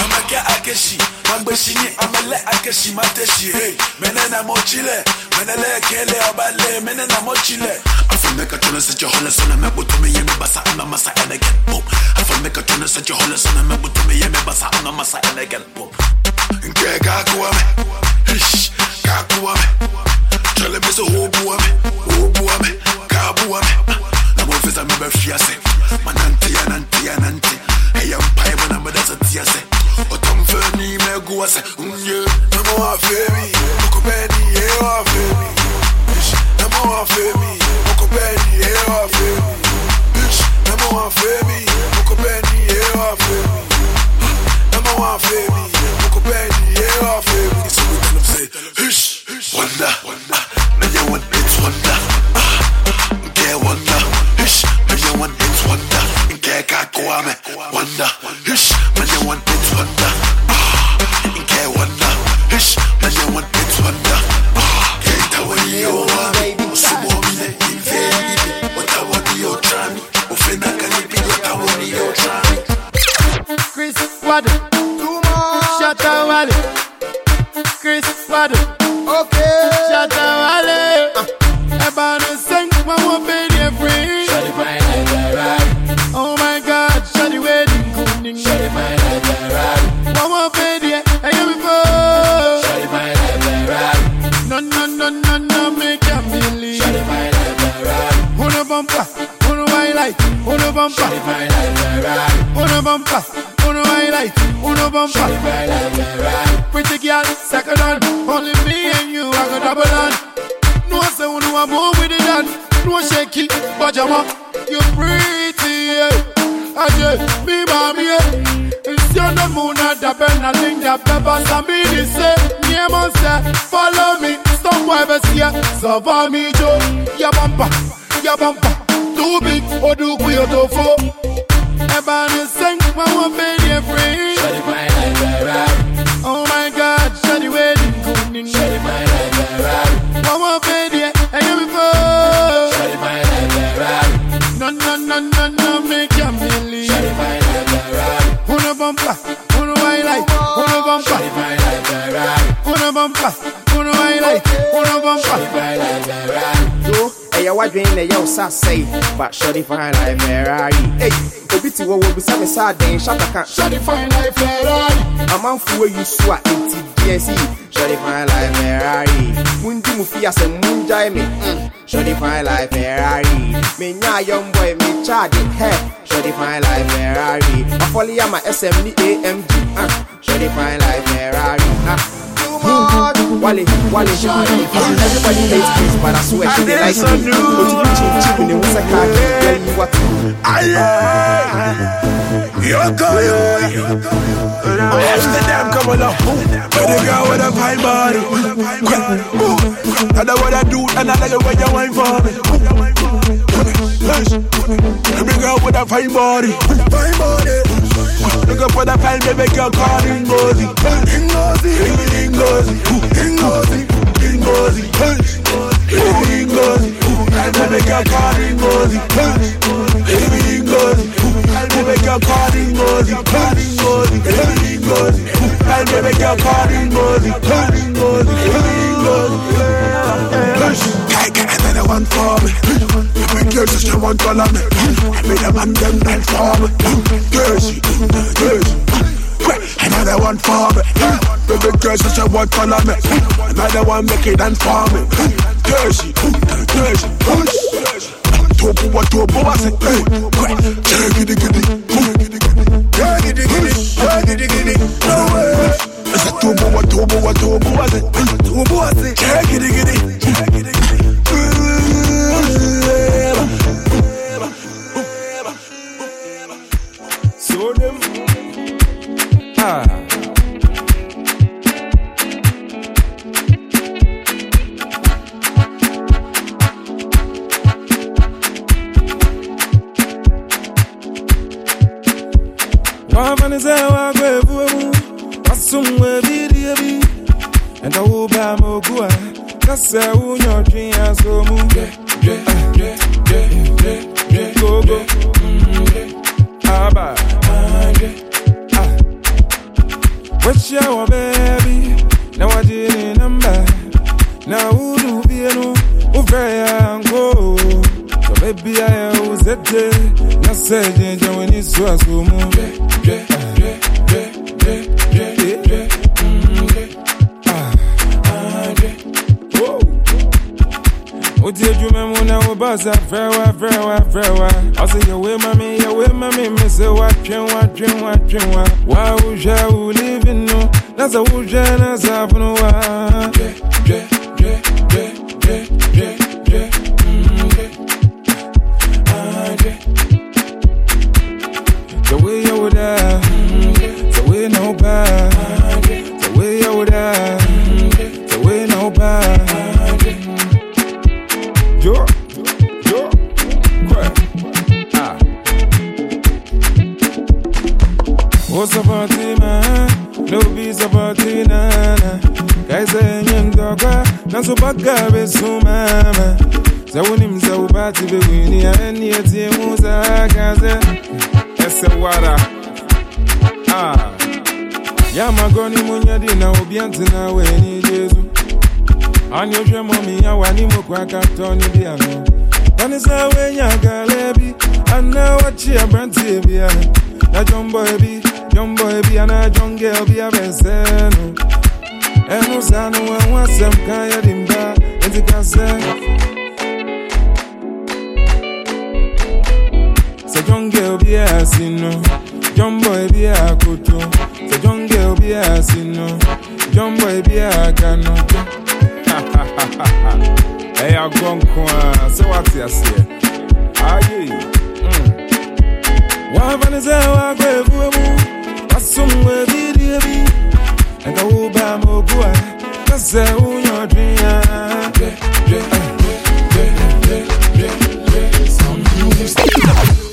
Speaker 32: Amake akeshi, mangbeshi ni amele akeshi mateshi. Hey, menena mochile, menele kele obale, menena mochile.
Speaker 26: I feel make a tuna set your whole son and me to me yemi basa and masa and again boom. I feel make a tuna set your whole son and me to me yemi basa and masa and again boom. Nke kakuwa me, ish kakuwa me. Chale me so hobuwa me, hobuwa me, kabuwa me. Na mo fisa me be fiase, mananti ya nanti ya nanti. Hey I'm pai when I'm a dasa tiase. Otom fe ni me guwa se, unye. Na mo a femi, moko beni ye a femi. Ish, na mo a femi, moko beni ye a femi. Ish, na mo a femi, moko beni ye a femi. Na mo a femi, moko beni ye a femi. So we tell them say, Ish, wonder, ah, get kakuame, wonder. Ish, man you want it wonder, ah, get wonder. Ish, man you want it wonder, ah, get away yo mami, usumo mine inveni, watawadi yo trami, ufena kanipi watawadi yo trami.
Speaker 21: Chris Waddle. Shut up, Wale. Chris Waddle. Okay. Shut up, Wale. Everybody sing, mama baby uno bumper. That, Uno highlight, uno bumper. Pretty girl, second on, only me and you, I got double on. No say uno a move with it on, no shake it, but you you pretty, yeah. Aje, me mommy, yeah. It's your the moon at the pen, I think the peppers and me this say, yeah say, follow me, whatever see ya. So for me Joe, ya bumper, ya bumper, too big, or do we to fo. Everybody sing, mama baby free. Shut it fine like Ferrari. Oh my God, shut it wedding good. Shut it fine like Ferrari. Mama baby, I am before. Shut it fine like Ferrari. No no no no no, make ya believe. Shut it fine like Ferrari. Uno bumper, uno highlight, uno bumper. Shut it fine like Ferrari. Uno bumper, uno highlight, uno bumper.
Speaker 13: Yo, ɛyɛ wadwen na ɛyɛ wo sa but sɔre fine like ferrari. Ei obi te wɔ wɔ bisa me sɛ adɛn hyɛtaka sɔre fine like ferrari. Amanfoɔ yi so a enti deɛ si sɔre fine like ferrari. Mundi mu fi mungyae me. Mm. sɔre fine like ferrari. Menya young boy me charge hɛ sɔre fine like ferrari. Afɔle ama sm ne amg uh. sɔre fine like ferrari ah. Wale, Wale, everybody hates Chris, but I swear she they like me. But you ching ching when it was a car, tell you what.
Speaker 26: Yoko, yo, Amsterdam, come along. Where the girl with a fine body. Another what I do, another way you wine for me. Every girl with a fine body. Fine body. Look up for the fine baby girl called Ingozi. Ingozi. Ingozi. Ingozi. Ingozi. Ingozi. And baby girl called Ingozi. Ingozi. And baby girl called Ingozi. Ingozi. Baby girl another one for me. Every girl just want color me. I made a man them dance for me. Jersey, Jersey. Another one for me. Baby girls just want color me. Another one make it dance for me. Jersey, Jersey. Topo wa topo wa se. Giddy giddy. Giddy giddy. Giddy giddy. No way. Topo wa topo wa topo wa se. Topo wa se. Giddy giddy.
Speaker 25: So ɛnka wo ba ma ogu a kasɛ wonyɛ ɔtwe aso mu gogo. Aba. Ah. Wahyia wɔ baabi na wagye ne namba na wodu bie no wofrɛ yɛ anko sɛ baabi ayɛ wo sɛte na sɛ gyinagyina w'ani so aso mu Oti adwuma mu na wo basa frɛwa frɛwa frɛwa ɔsɛ yɛwe ma me yɛwe ma me me sɛ woatwen woatwen woatwen wa wa. Wohwɛ wo living no na sɛ wohwɛ na saafono wa. Sɛ woyɛ wo daa sɛ woyɛ na wo baa sɛ woyɛ wo daa sɛ Guys, I am dogga, na so baga be so mama. Sa unim sa ubati be wini ani ati musa kaze. Ese wara. Ah. Ya magoni munya di na obi antina we ni Jesu. anyehwɛ mɔmi awa ne mu kɔ akatɔ ne bi ano ɔne sɛ woanya galebi anaa wakye aberanteɛ bia na dwɔmbɔe bi dwɔmbɔe bi anaa dwɔngel bi abɛsɛ no ɛno saa no asɛm ka yɛde mba enti ka sɛ sɛ dwɔngel bi asi no dwɔmbɔe bi akoto sɛ dwɔngel bi asi no no ɛyɛ agɔ nko a sɛ woate aseɛ aye. Ne sɛ woakɔ afuo mu wasom wɔ abidie bi ɛnka woba ma ogu a na sɛ wonyɛ ɔdwen a
Speaker 20: So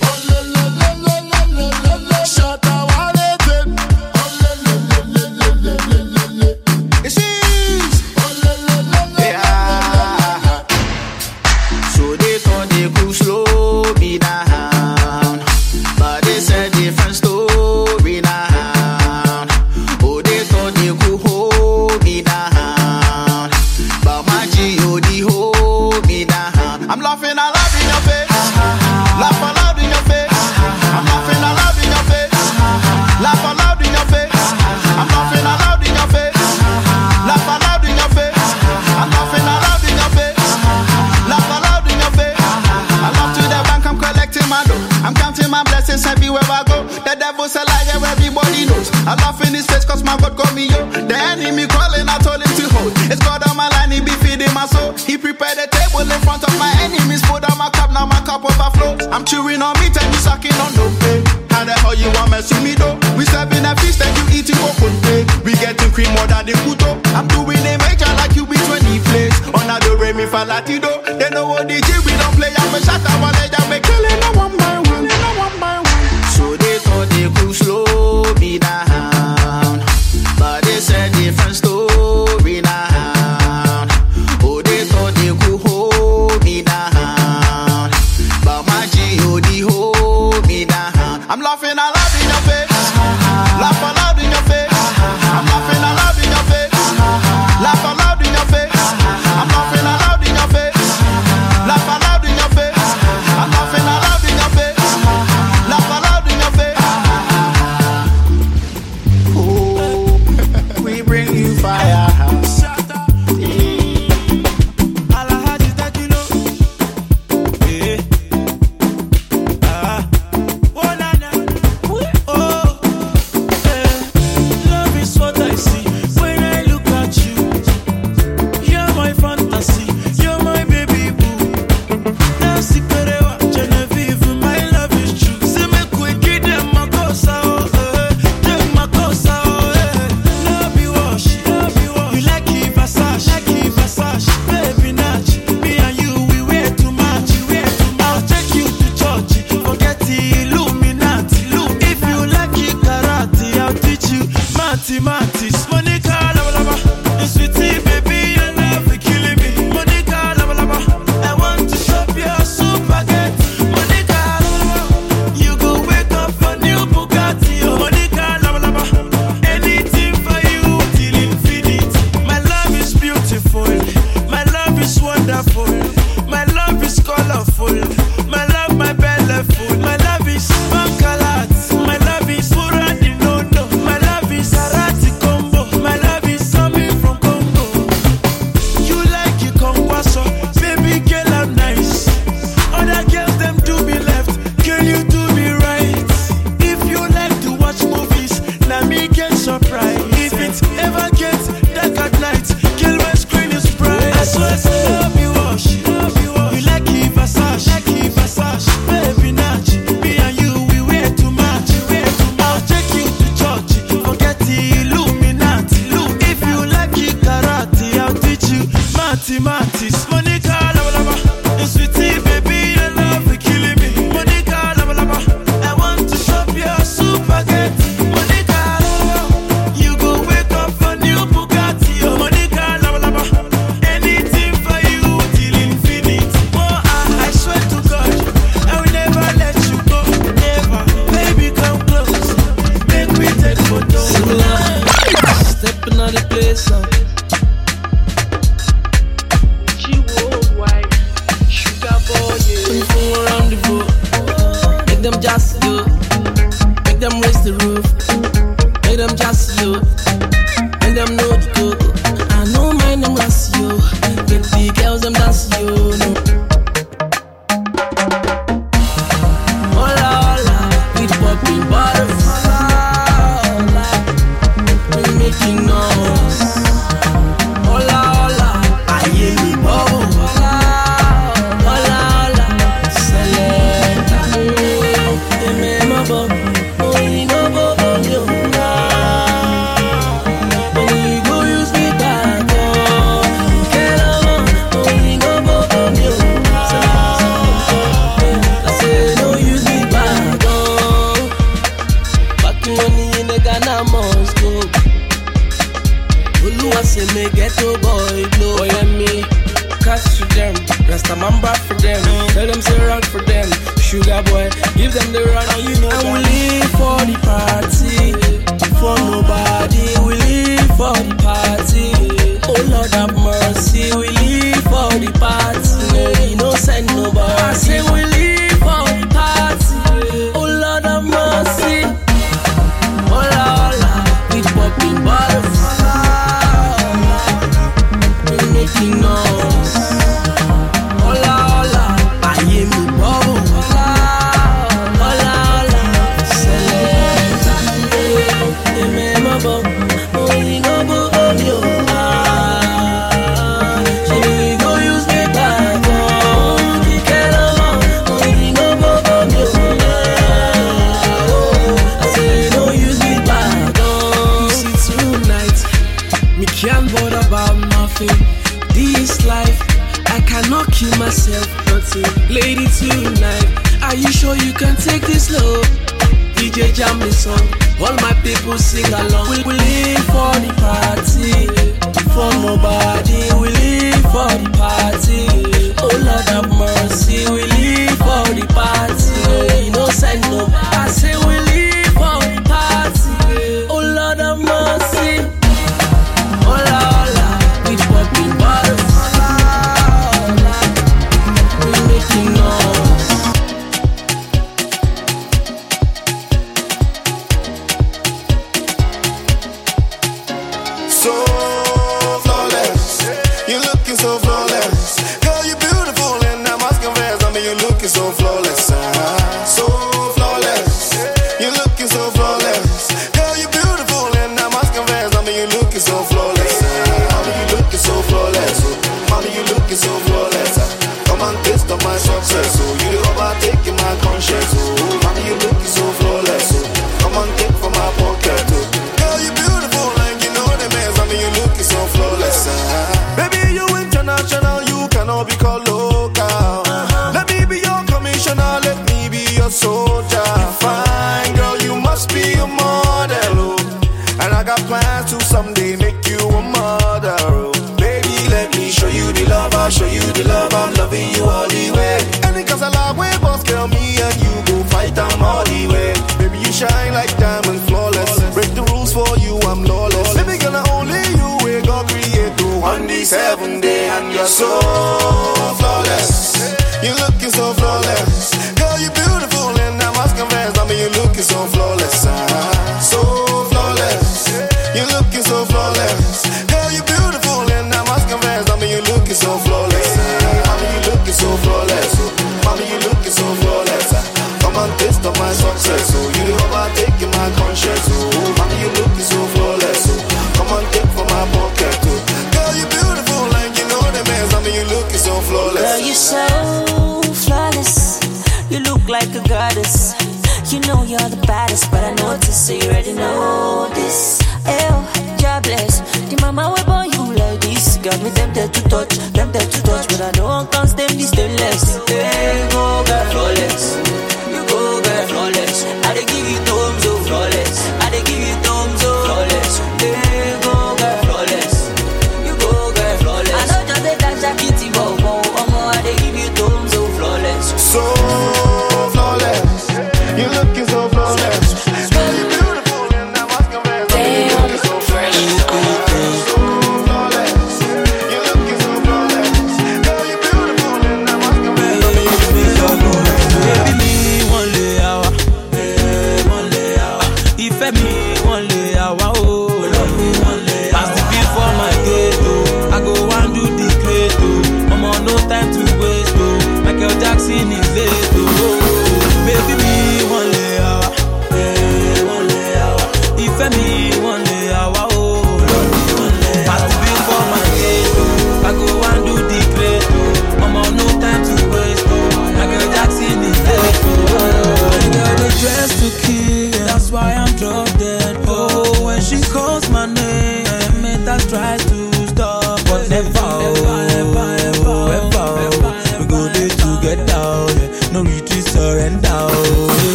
Speaker 20: soul. He prepared table in front of my enemies. Put down my cup, now my cup overflows. I'm chewing on meat and you sucking on no pay. Eh? How the hell you want mess with me though? We serving a feast and you eating coconut. Eh? We getting cream more than the puto. I'm doing a major like you be 20 plays. On a do re mi fa latido. They know what DJ we don't play. I'm a shot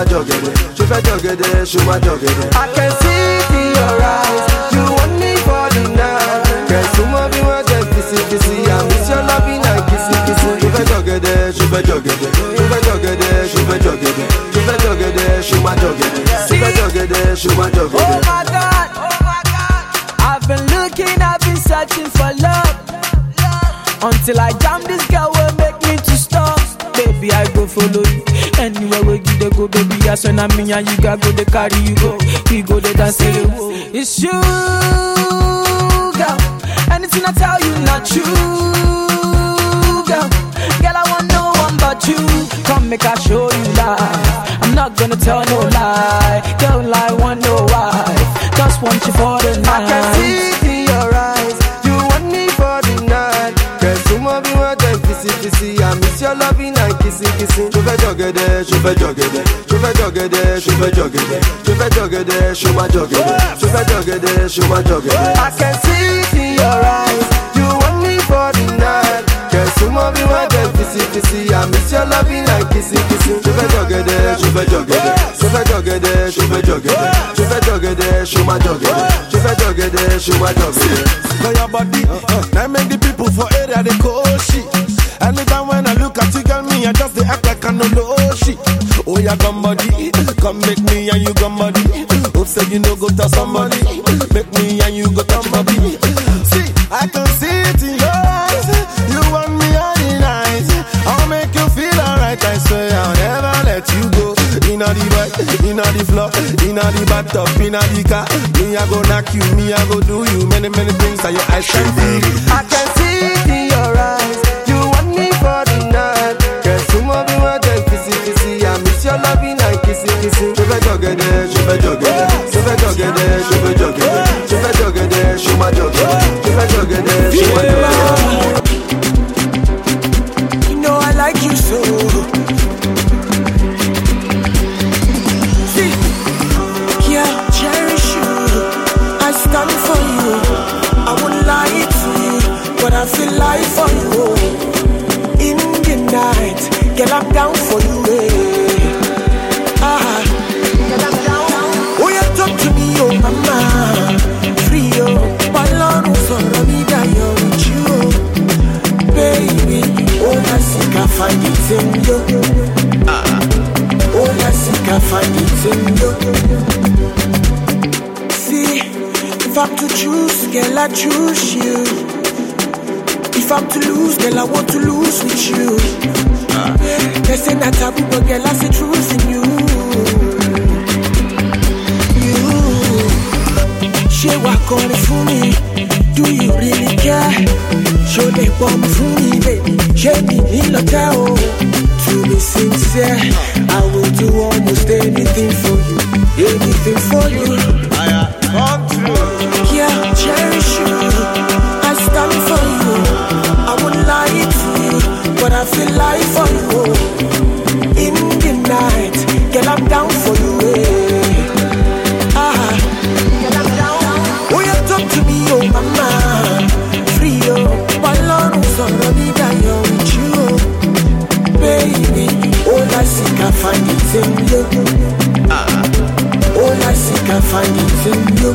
Speaker 20: ma jọ̀gẹ̀dẹ̀ fẹ́ jọ̀gẹ̀dẹ̀ ma jọ̀gẹ̀dẹ̀. I
Speaker 12: can
Speaker 11: see in your eyes you want me for the night. bí wọ́n jẹ kìsìkìsì àmì sí ọlọ́bí náà kìsìkìsì. ṣó fẹ́ jọ̀gẹ̀dẹ̀ ṣó fẹ́ jọ̀gẹ̀dẹ̀ ṣó fẹ́ jọ̀gẹ̀dẹ̀ fẹ́ jọ̀gẹ̀dẹ̀ fẹ́ jọ̀gẹ̀dẹ̀ ma jọ̀gẹ̀dẹ̀ fẹ́ jọ̀gẹ̀dẹ̀ ma jọ̀gẹ̀dẹ̀.
Speaker 15: Oh my God, oh my God, I've been looking, I've been searching for love. Until I jam this girl will make me to stop Baby I go follow you anywhere where you the go, baby, I send a me and you got go, the carry you go. We go, the dance, say, whoa. It's you, girl. Anything I tell you, not true, girl. Girl, I want no one but you. Come make I show you lie. I'm not gonna tell no lie. Girl, lie, want no wife. Just want you for the night.
Speaker 11: I can see kissy kissy. Je vais jogger there, je vais jogger there. Je vais jogger there, je vais jogger there. Je vais jogger there, show my jogger there. Je vais jogger there, show my jogger there. I can see it in your eyes. You want me for the night.
Speaker 33: Cause you want me my girl kissy kissy. I miss your loving like kissy kissy. Je vais jogger there, je vais jogger there. Je vais jogger there, je vais jogger there. Je vais jogger there, show my jogger there.
Speaker 1: Je vais jogger there, show my jogger there. Now your body, uh, uh, now make the people for area they call shit. Anytime when I look at you, girl, me, I just act like I know no shit. Oh, yeah, come body, come make me and you come body. Hope say you no go to somebody, make me and you go touch body. See, I can see it in your eyes. You want me all night. I'll make you feel alright. I swear I'll never let you go. Inna the bed, inna the floor, inna the bathtub, inna the car. Me I go knock you, me I go do you many many things that your eyes can see.
Speaker 33: I can see jọ̀gẹ̀dẹ̀,
Speaker 11: find it in you. See, if I'm to choose, girl, I choose you. If I'm to lose, girl, I want to lose with you. They say not taboo, but girl, I see truth in you. You, ṣé wàá kọrin fún mi? Do you really care? Lè pọ̀ mi fún mi, baby? Ṣé mi nílò tẹ́ o? To be sincere, Do almost anything for you. Anything for you. I come true. Yeah, cherish you. I stand for you. I won't lie to you, but I feel like for you. Find it in you.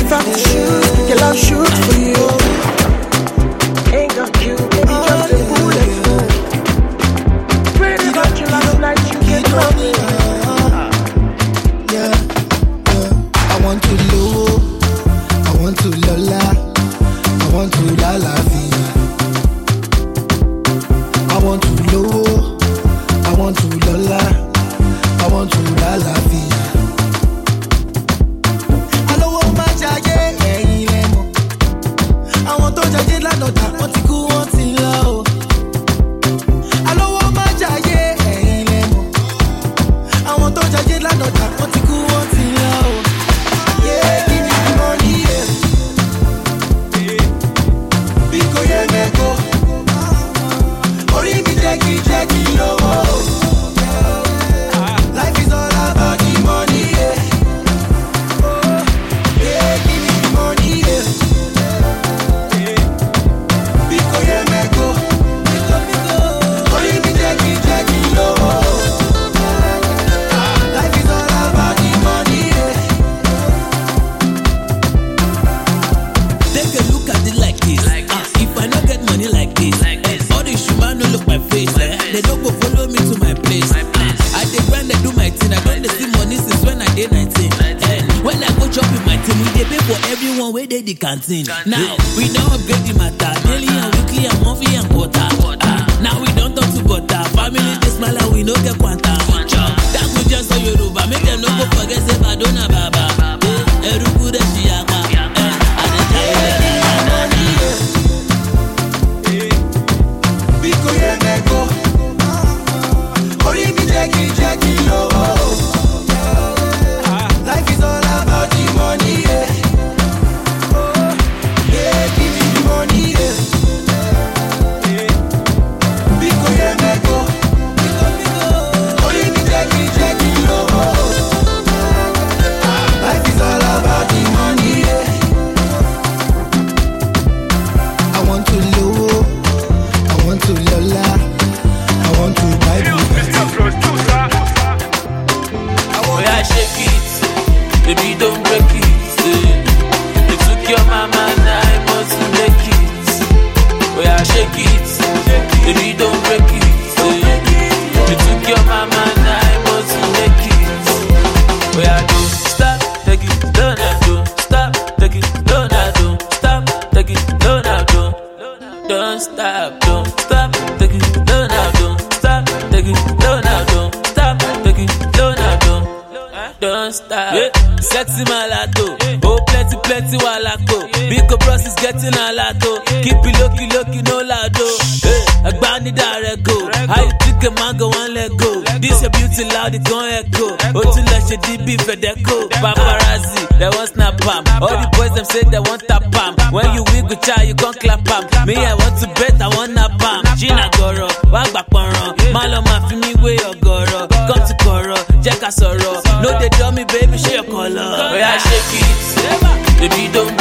Speaker 11: If I'm to shoot, girl, I'll shoot for you.
Speaker 19: Now we don't upgrade the matter. Daily and weekly and monthly and quarter. Ah, now we don't talk to butter. Family dey smile and we no get quanta. That go just say Yoruba. Make them no go forget say Badona Baba. beef so they go paparazzi they wan snap am all the boys them say they want a am when you wiggle child you can't clap am me i want to bet i want a am Gina gọrọ walk back pọnran má Malo máa fi mí wé ọgọrọ come to kọrọ jẹ ká No they dey me, baby ṣe ọkọ lọ. oya ṣe kìí don't.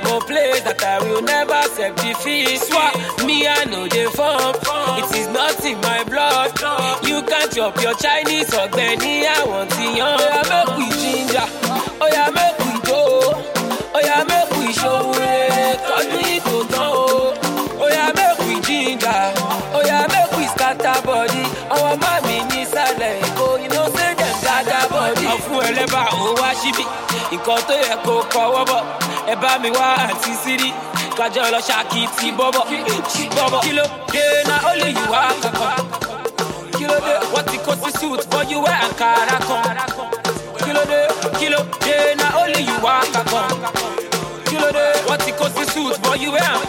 Speaker 19: I go place that I will never accept defeat. Swap me, I know they form. It is not in my blood. You can't chop your Chinese or Benny. I want it young. Oh, yeah, make we ginger. Oh, yeah, make we dough. Oh, yeah, make we show. Cause me to know. Oh, yeah, make we ginger. Oh, yeah, make we scatter body. Our mommy needs a leg. Oh, you know, say them scatter body. Ọ̀fun ẹlẹ́bà ò wá síbí nǹkan yẹ kó kọwọ́ bọ̀. Ẹ bá mi wá àǹtí sírí kájọ lọ ṣáàkì ti bọ́bọ̀. Bọ́bọ̀. Kí ló dé na ó lè yìí wá kankan? Kí ló dé? Wọ́n ti kó sí suit bọ́jú wẹ́ àǹkárá kan. Kí ló dé? Kí ló dé na ó lè yìí wá kankan? Kí ló dé? Wọ́n ti kó sí suit bọ́jú wẹ́ àǹkárá kan.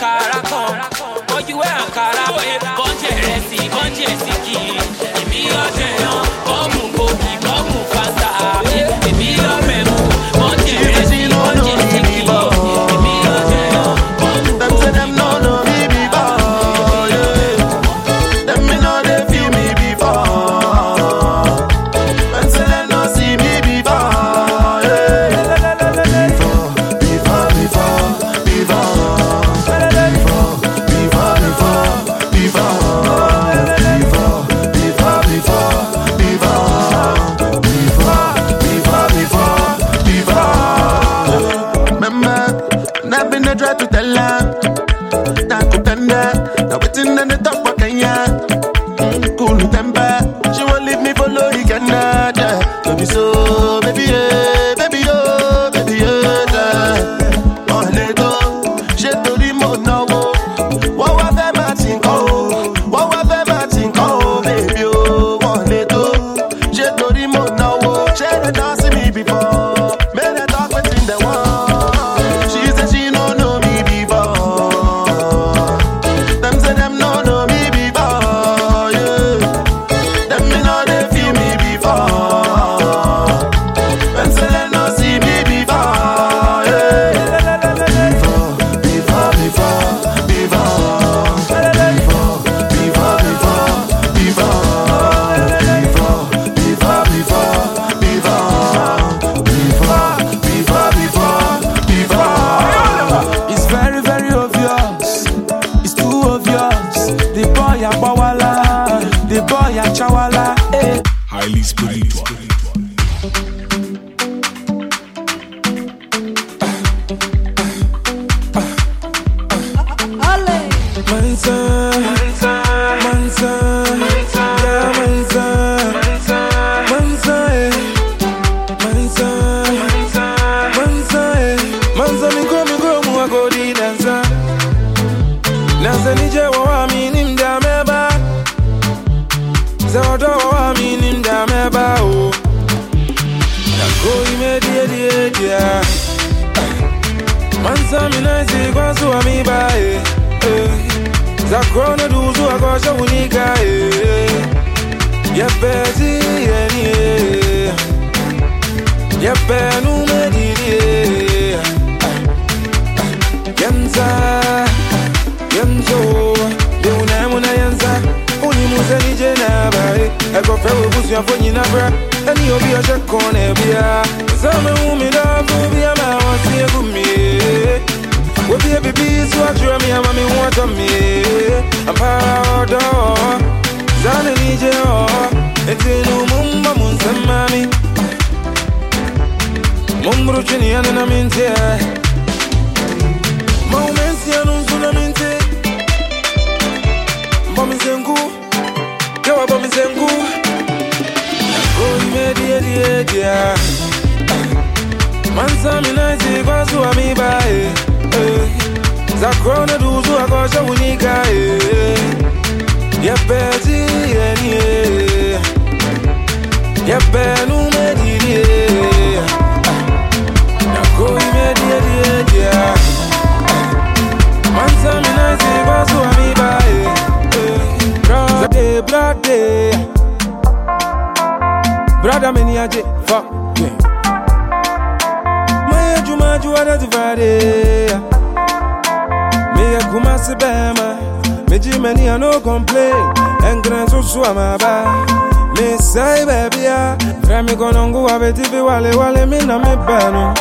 Speaker 25: TV wale wale mi na me bano.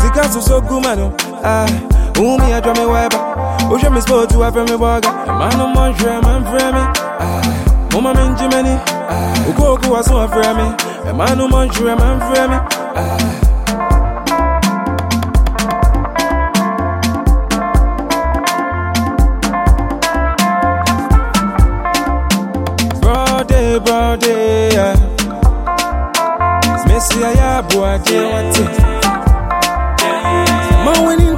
Speaker 25: Sika so gumano Ah, umi a drama weba Oje mi sport wa fe mi boga Manu mo dre
Speaker 34: man fre mi Ah, mama min jimeni Ah,
Speaker 35: ugo ku wa so fre mi Manu mo dre man fre mi See, I boy,
Speaker 34: I
Speaker 35: get one
Speaker 5: thing. My winning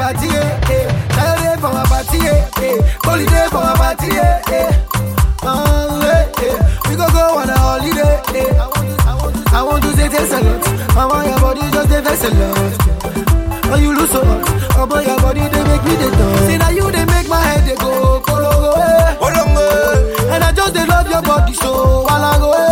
Speaker 5: party, eh, eh. There for my party, eh, eh. Holy day for my party, eh, eh. Oh, eh, eh. We go go on a holiday, eh. I want to say thanks a lot. Mama, your body just dey vex a lot. When you lose so much, oh boy, your body they make me dey dance. See now you they make my head they go kolongo, eh. Kolongo, eh. And I just they love your body so walango, eh.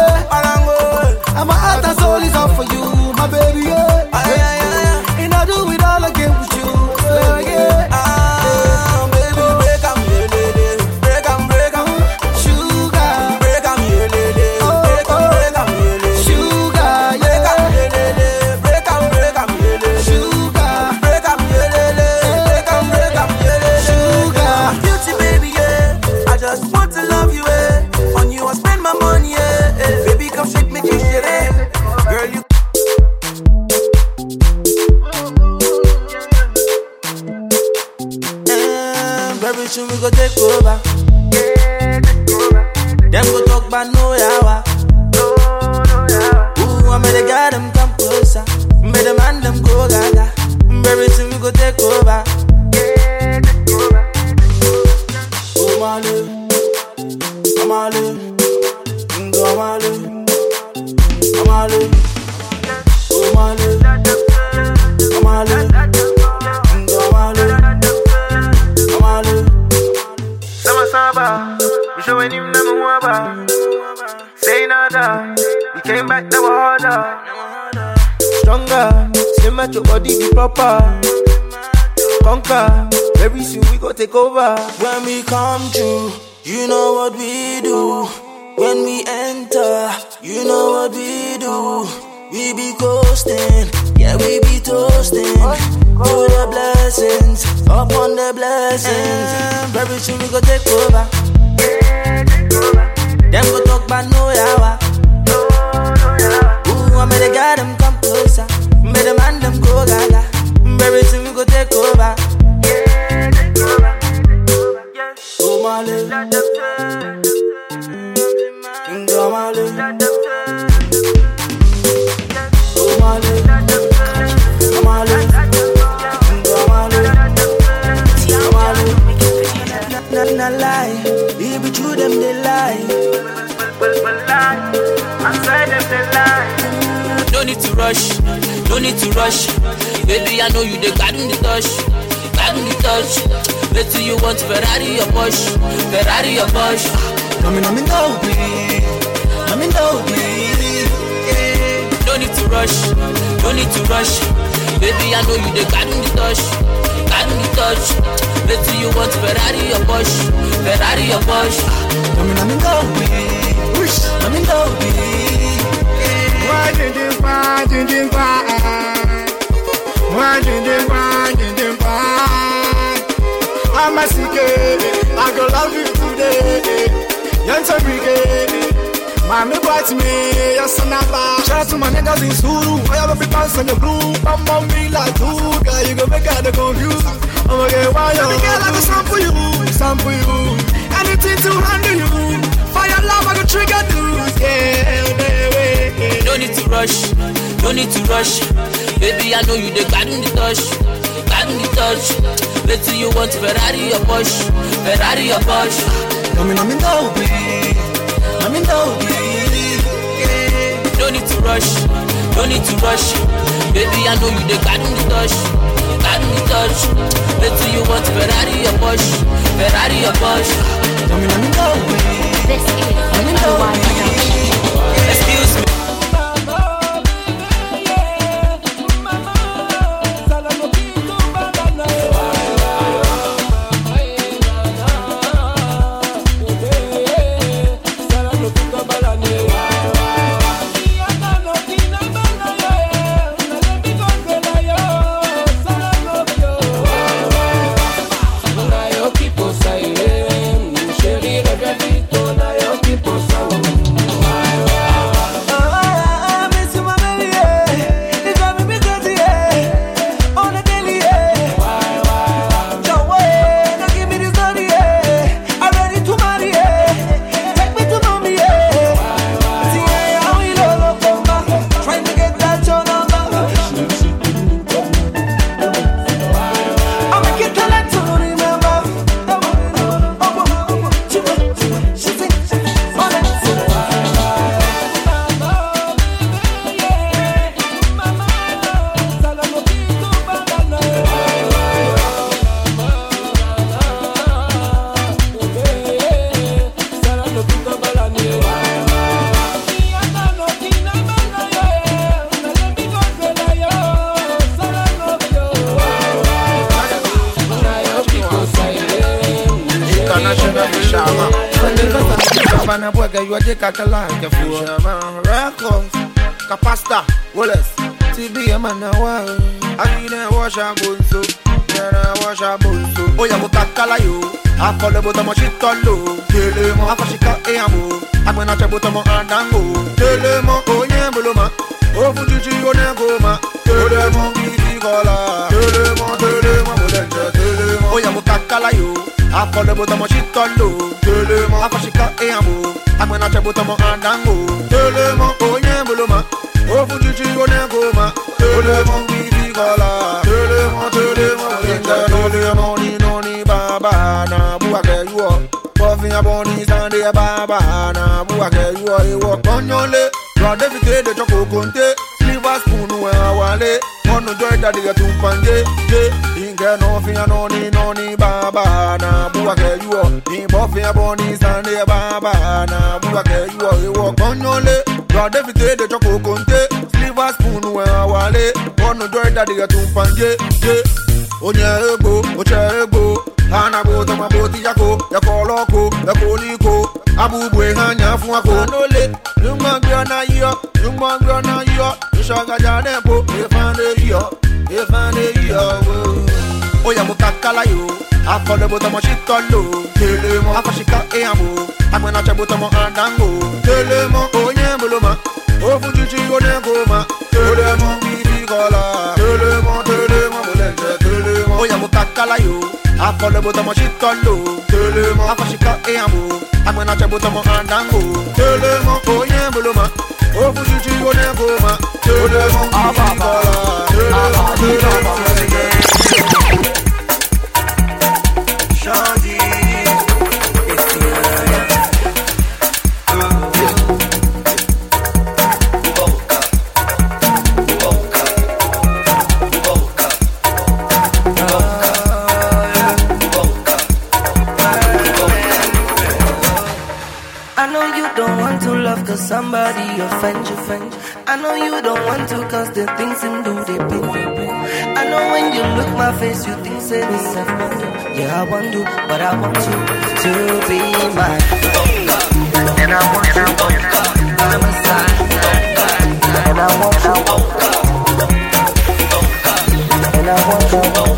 Speaker 19: Ferrari or Porsche, Ferrari or Porsche.
Speaker 30: No me, no me, no be, no me, no be.
Speaker 21: Why did you find, did you find? Why did you find, did you find? I'm a sick, I go love you today. Yanta brigade. Mami watch me, a Shout out to my niggas in Suru I have a big pants on the blue I'm on me like two Girl, you gon' make her the confused I'ma get wild Baby girl, I go sample you, sample you. Anything to handle you. Fire love, I go trigger dudes Yeah, baby
Speaker 19: No need to rush, no need to rush. Baby, I know you the garden the touch, garden the touch. Wait till you want Ferrari or Porsche, Ferrari or Porsche.
Speaker 30: No me, no me, no be, no me, no be.
Speaker 19: No need to rush, no need to rush. Baby, I know you the garden the touch, garden the touch. Till you want Ferrari or Porsche, Ferrari or Porsche.
Speaker 30: Me, no me, no.
Speaker 36: This is
Speaker 30: No me, no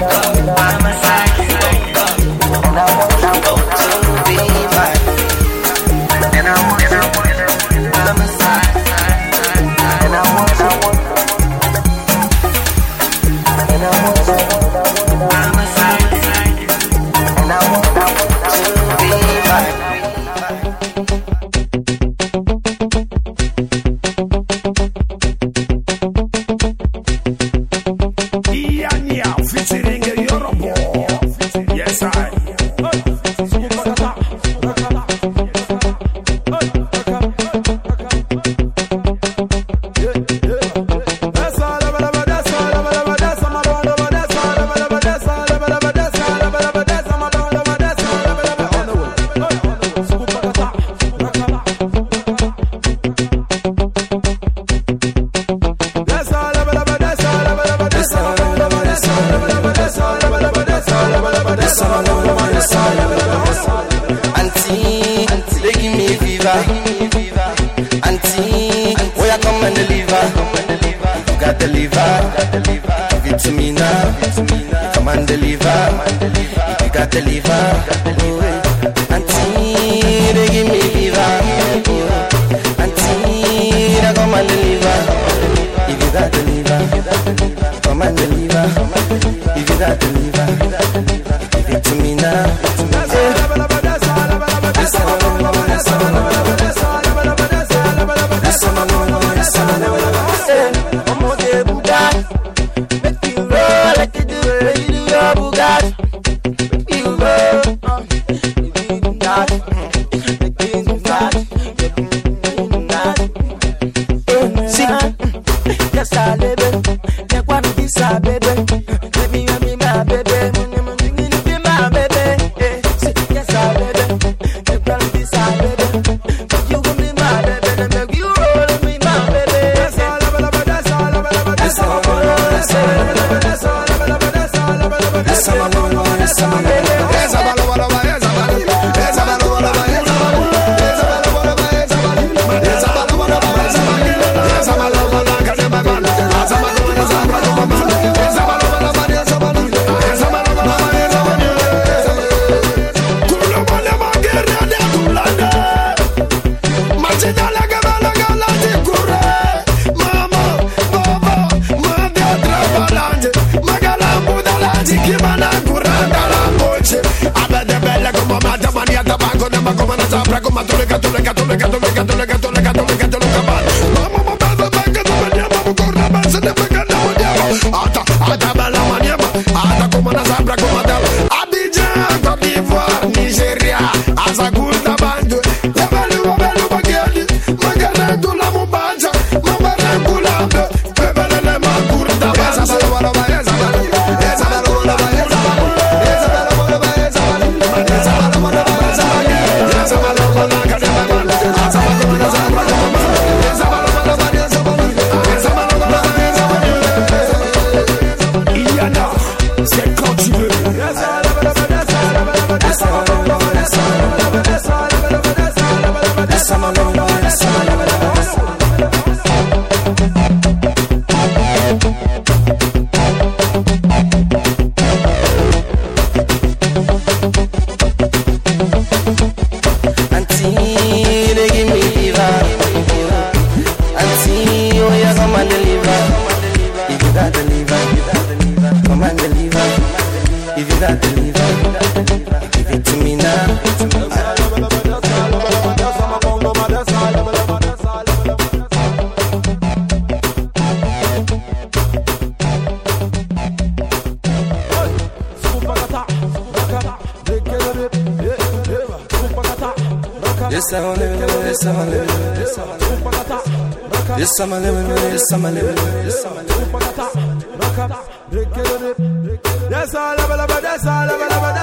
Speaker 37: my side. لسه ما لسه ما لسه ما لسه ما ركب رجل رب يا سلام يا سلام يا سلام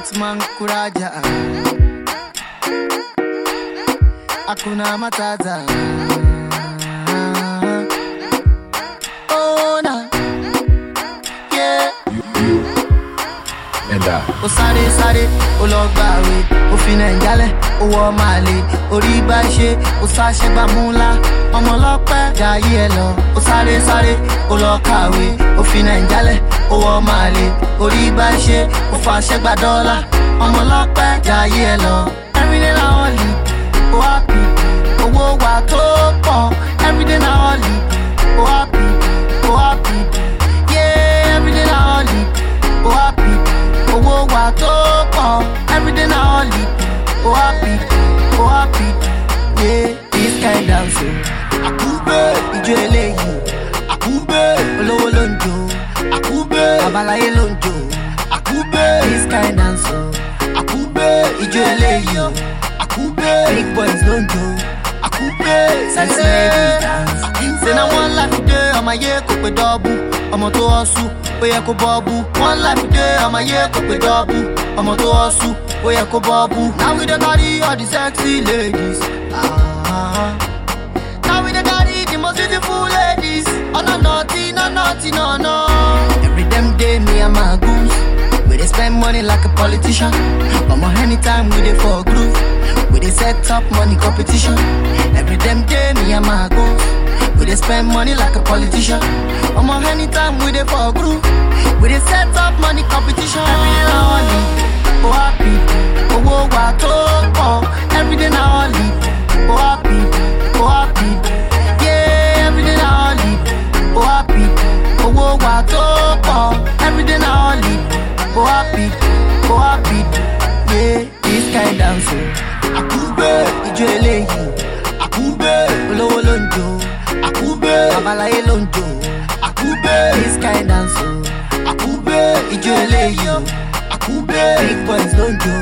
Speaker 38: Otman Kuraja. Akuna Matata. Oh, na. Yeah.
Speaker 39: And uh,
Speaker 38: ó sáré sáré ó lọ gbàwé ó fi nàìjálẹ̀ ó wọ ọmọ àlè orí bá ṣe ó sáṣẹ bá mú ńlá ọmọ ọlọ́pẹ́ jayé ẹ lọ ó sáré sáré ó lọ kàwé ó fi nàìjálẹ̀ ó wọ ọmọ àlè orí bá ṣe ó fàṣẹ gba dọ́là. Ọmọ ọlọ́pẹ́ jayé ẹ lọ. Everyday na only ó happy. Owó wa tó pọ̀ everyday na only ó happy ó happy. Yeah everyday na only ó happy. Owó wa tó pọ̀ everyday na only ó happy ó happy. Yeah this kind dance o àkúgbé ìjọ eléyìí. Àkúgbé olówó ló ń jó babaláyé ló ń jó àkúgbé this kind dance o àkúgbé ìjọ eléyìí o àkúgbé big boys ló ń sexy ladies dance. ṣe na one life dey ọmọ ayé kò pé dọ́ọ̀bù ọmọ tó ọ̀ṣù ó yẹ kó bọ́ọ̀bù life dey ọmọ ayé kò pé dọ́ọ̀bù ọmọ tó ọ̀ṣù ó yẹ kó bọ́ọ̀bù. now we dey carry all the sexy ladies. Ah. Now we dey carry the most beautiful ladies. Oh no naughty, no naughty, spend money like a politician. But more anytime we dey for groove. We dey set up money competition. Every damn day me and my goons. We dey spend money like a politician. But more anytime we dey for groove. We dey set up money competition. Every day na only. Oh happy. Owó wa tó pọ̀. Every day na only. Oh happy. Oh happy. Yeah, every day na only. Oh happy. Owó wa tó pọ̀. Every day na only. Oh happy. Oh happy. Yeah, this kind dance. o. Àkúgbé ìjọ eléyìí. Àkúgbé olówó ló ń jó. Àkúgbé babaláyé ló. Àkúgbé this kind dance. o. Àkúgbé ìjọ eléyìí. o. Àkúgbé big boys ló ń jó.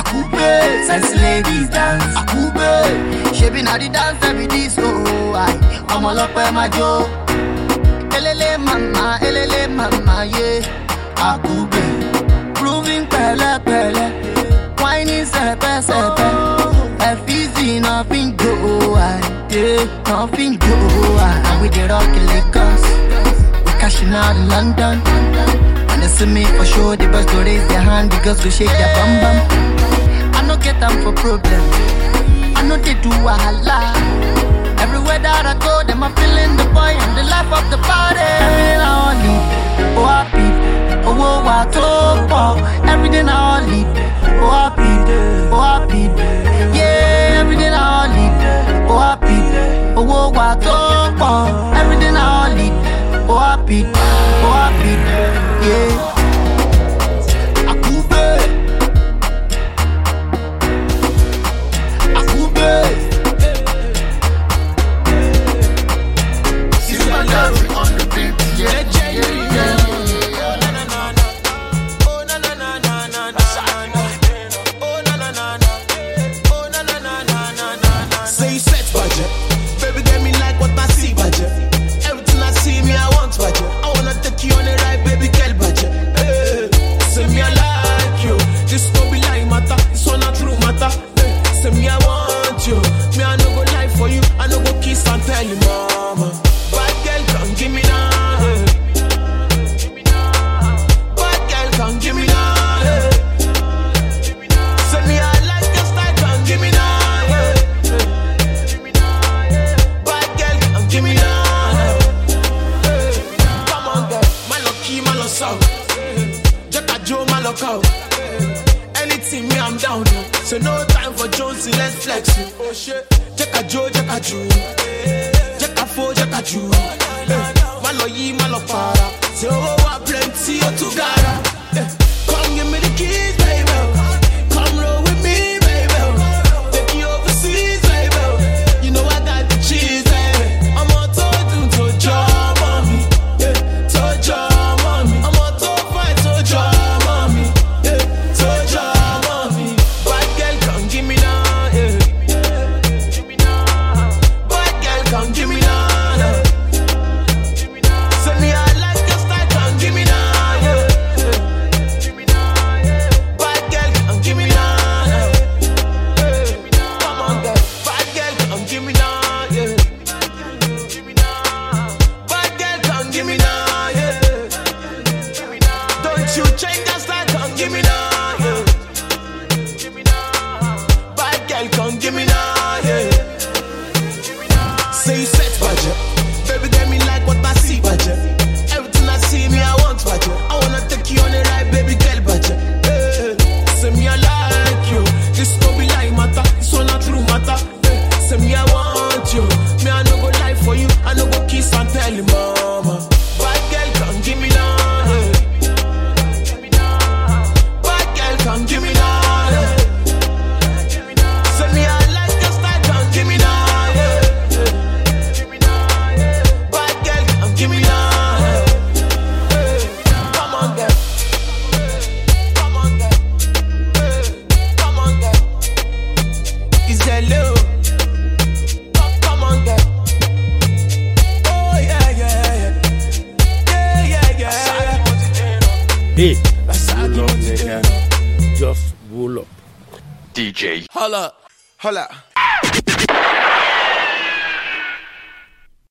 Speaker 38: Àkúgbé sexy ladies dance. Àkúgbé ṣebi na the dance dem be this o. Àì ọmọ máa jó. Elele mama, elele mama, yeah. Àkúgbé Fi ń jó àìdè náà fi ń jó àì. And we dey rock in Lagos. We cashing out in London. And they see me for sure, the boys go raise their hand because we shake their bum bum. I no get time for problem. I know they do wahala. Everywhere that I go, them are feeling the boy and the life of the party. Oh, oh, oh, Every day na only, oh happy, owó wa tó pọ̀. Every day na only, oh happy, oh happy, yeah. Every day na only, oh happy, owó wa tó pọ̀. Every day na only, oh happy, oh happy, yeah.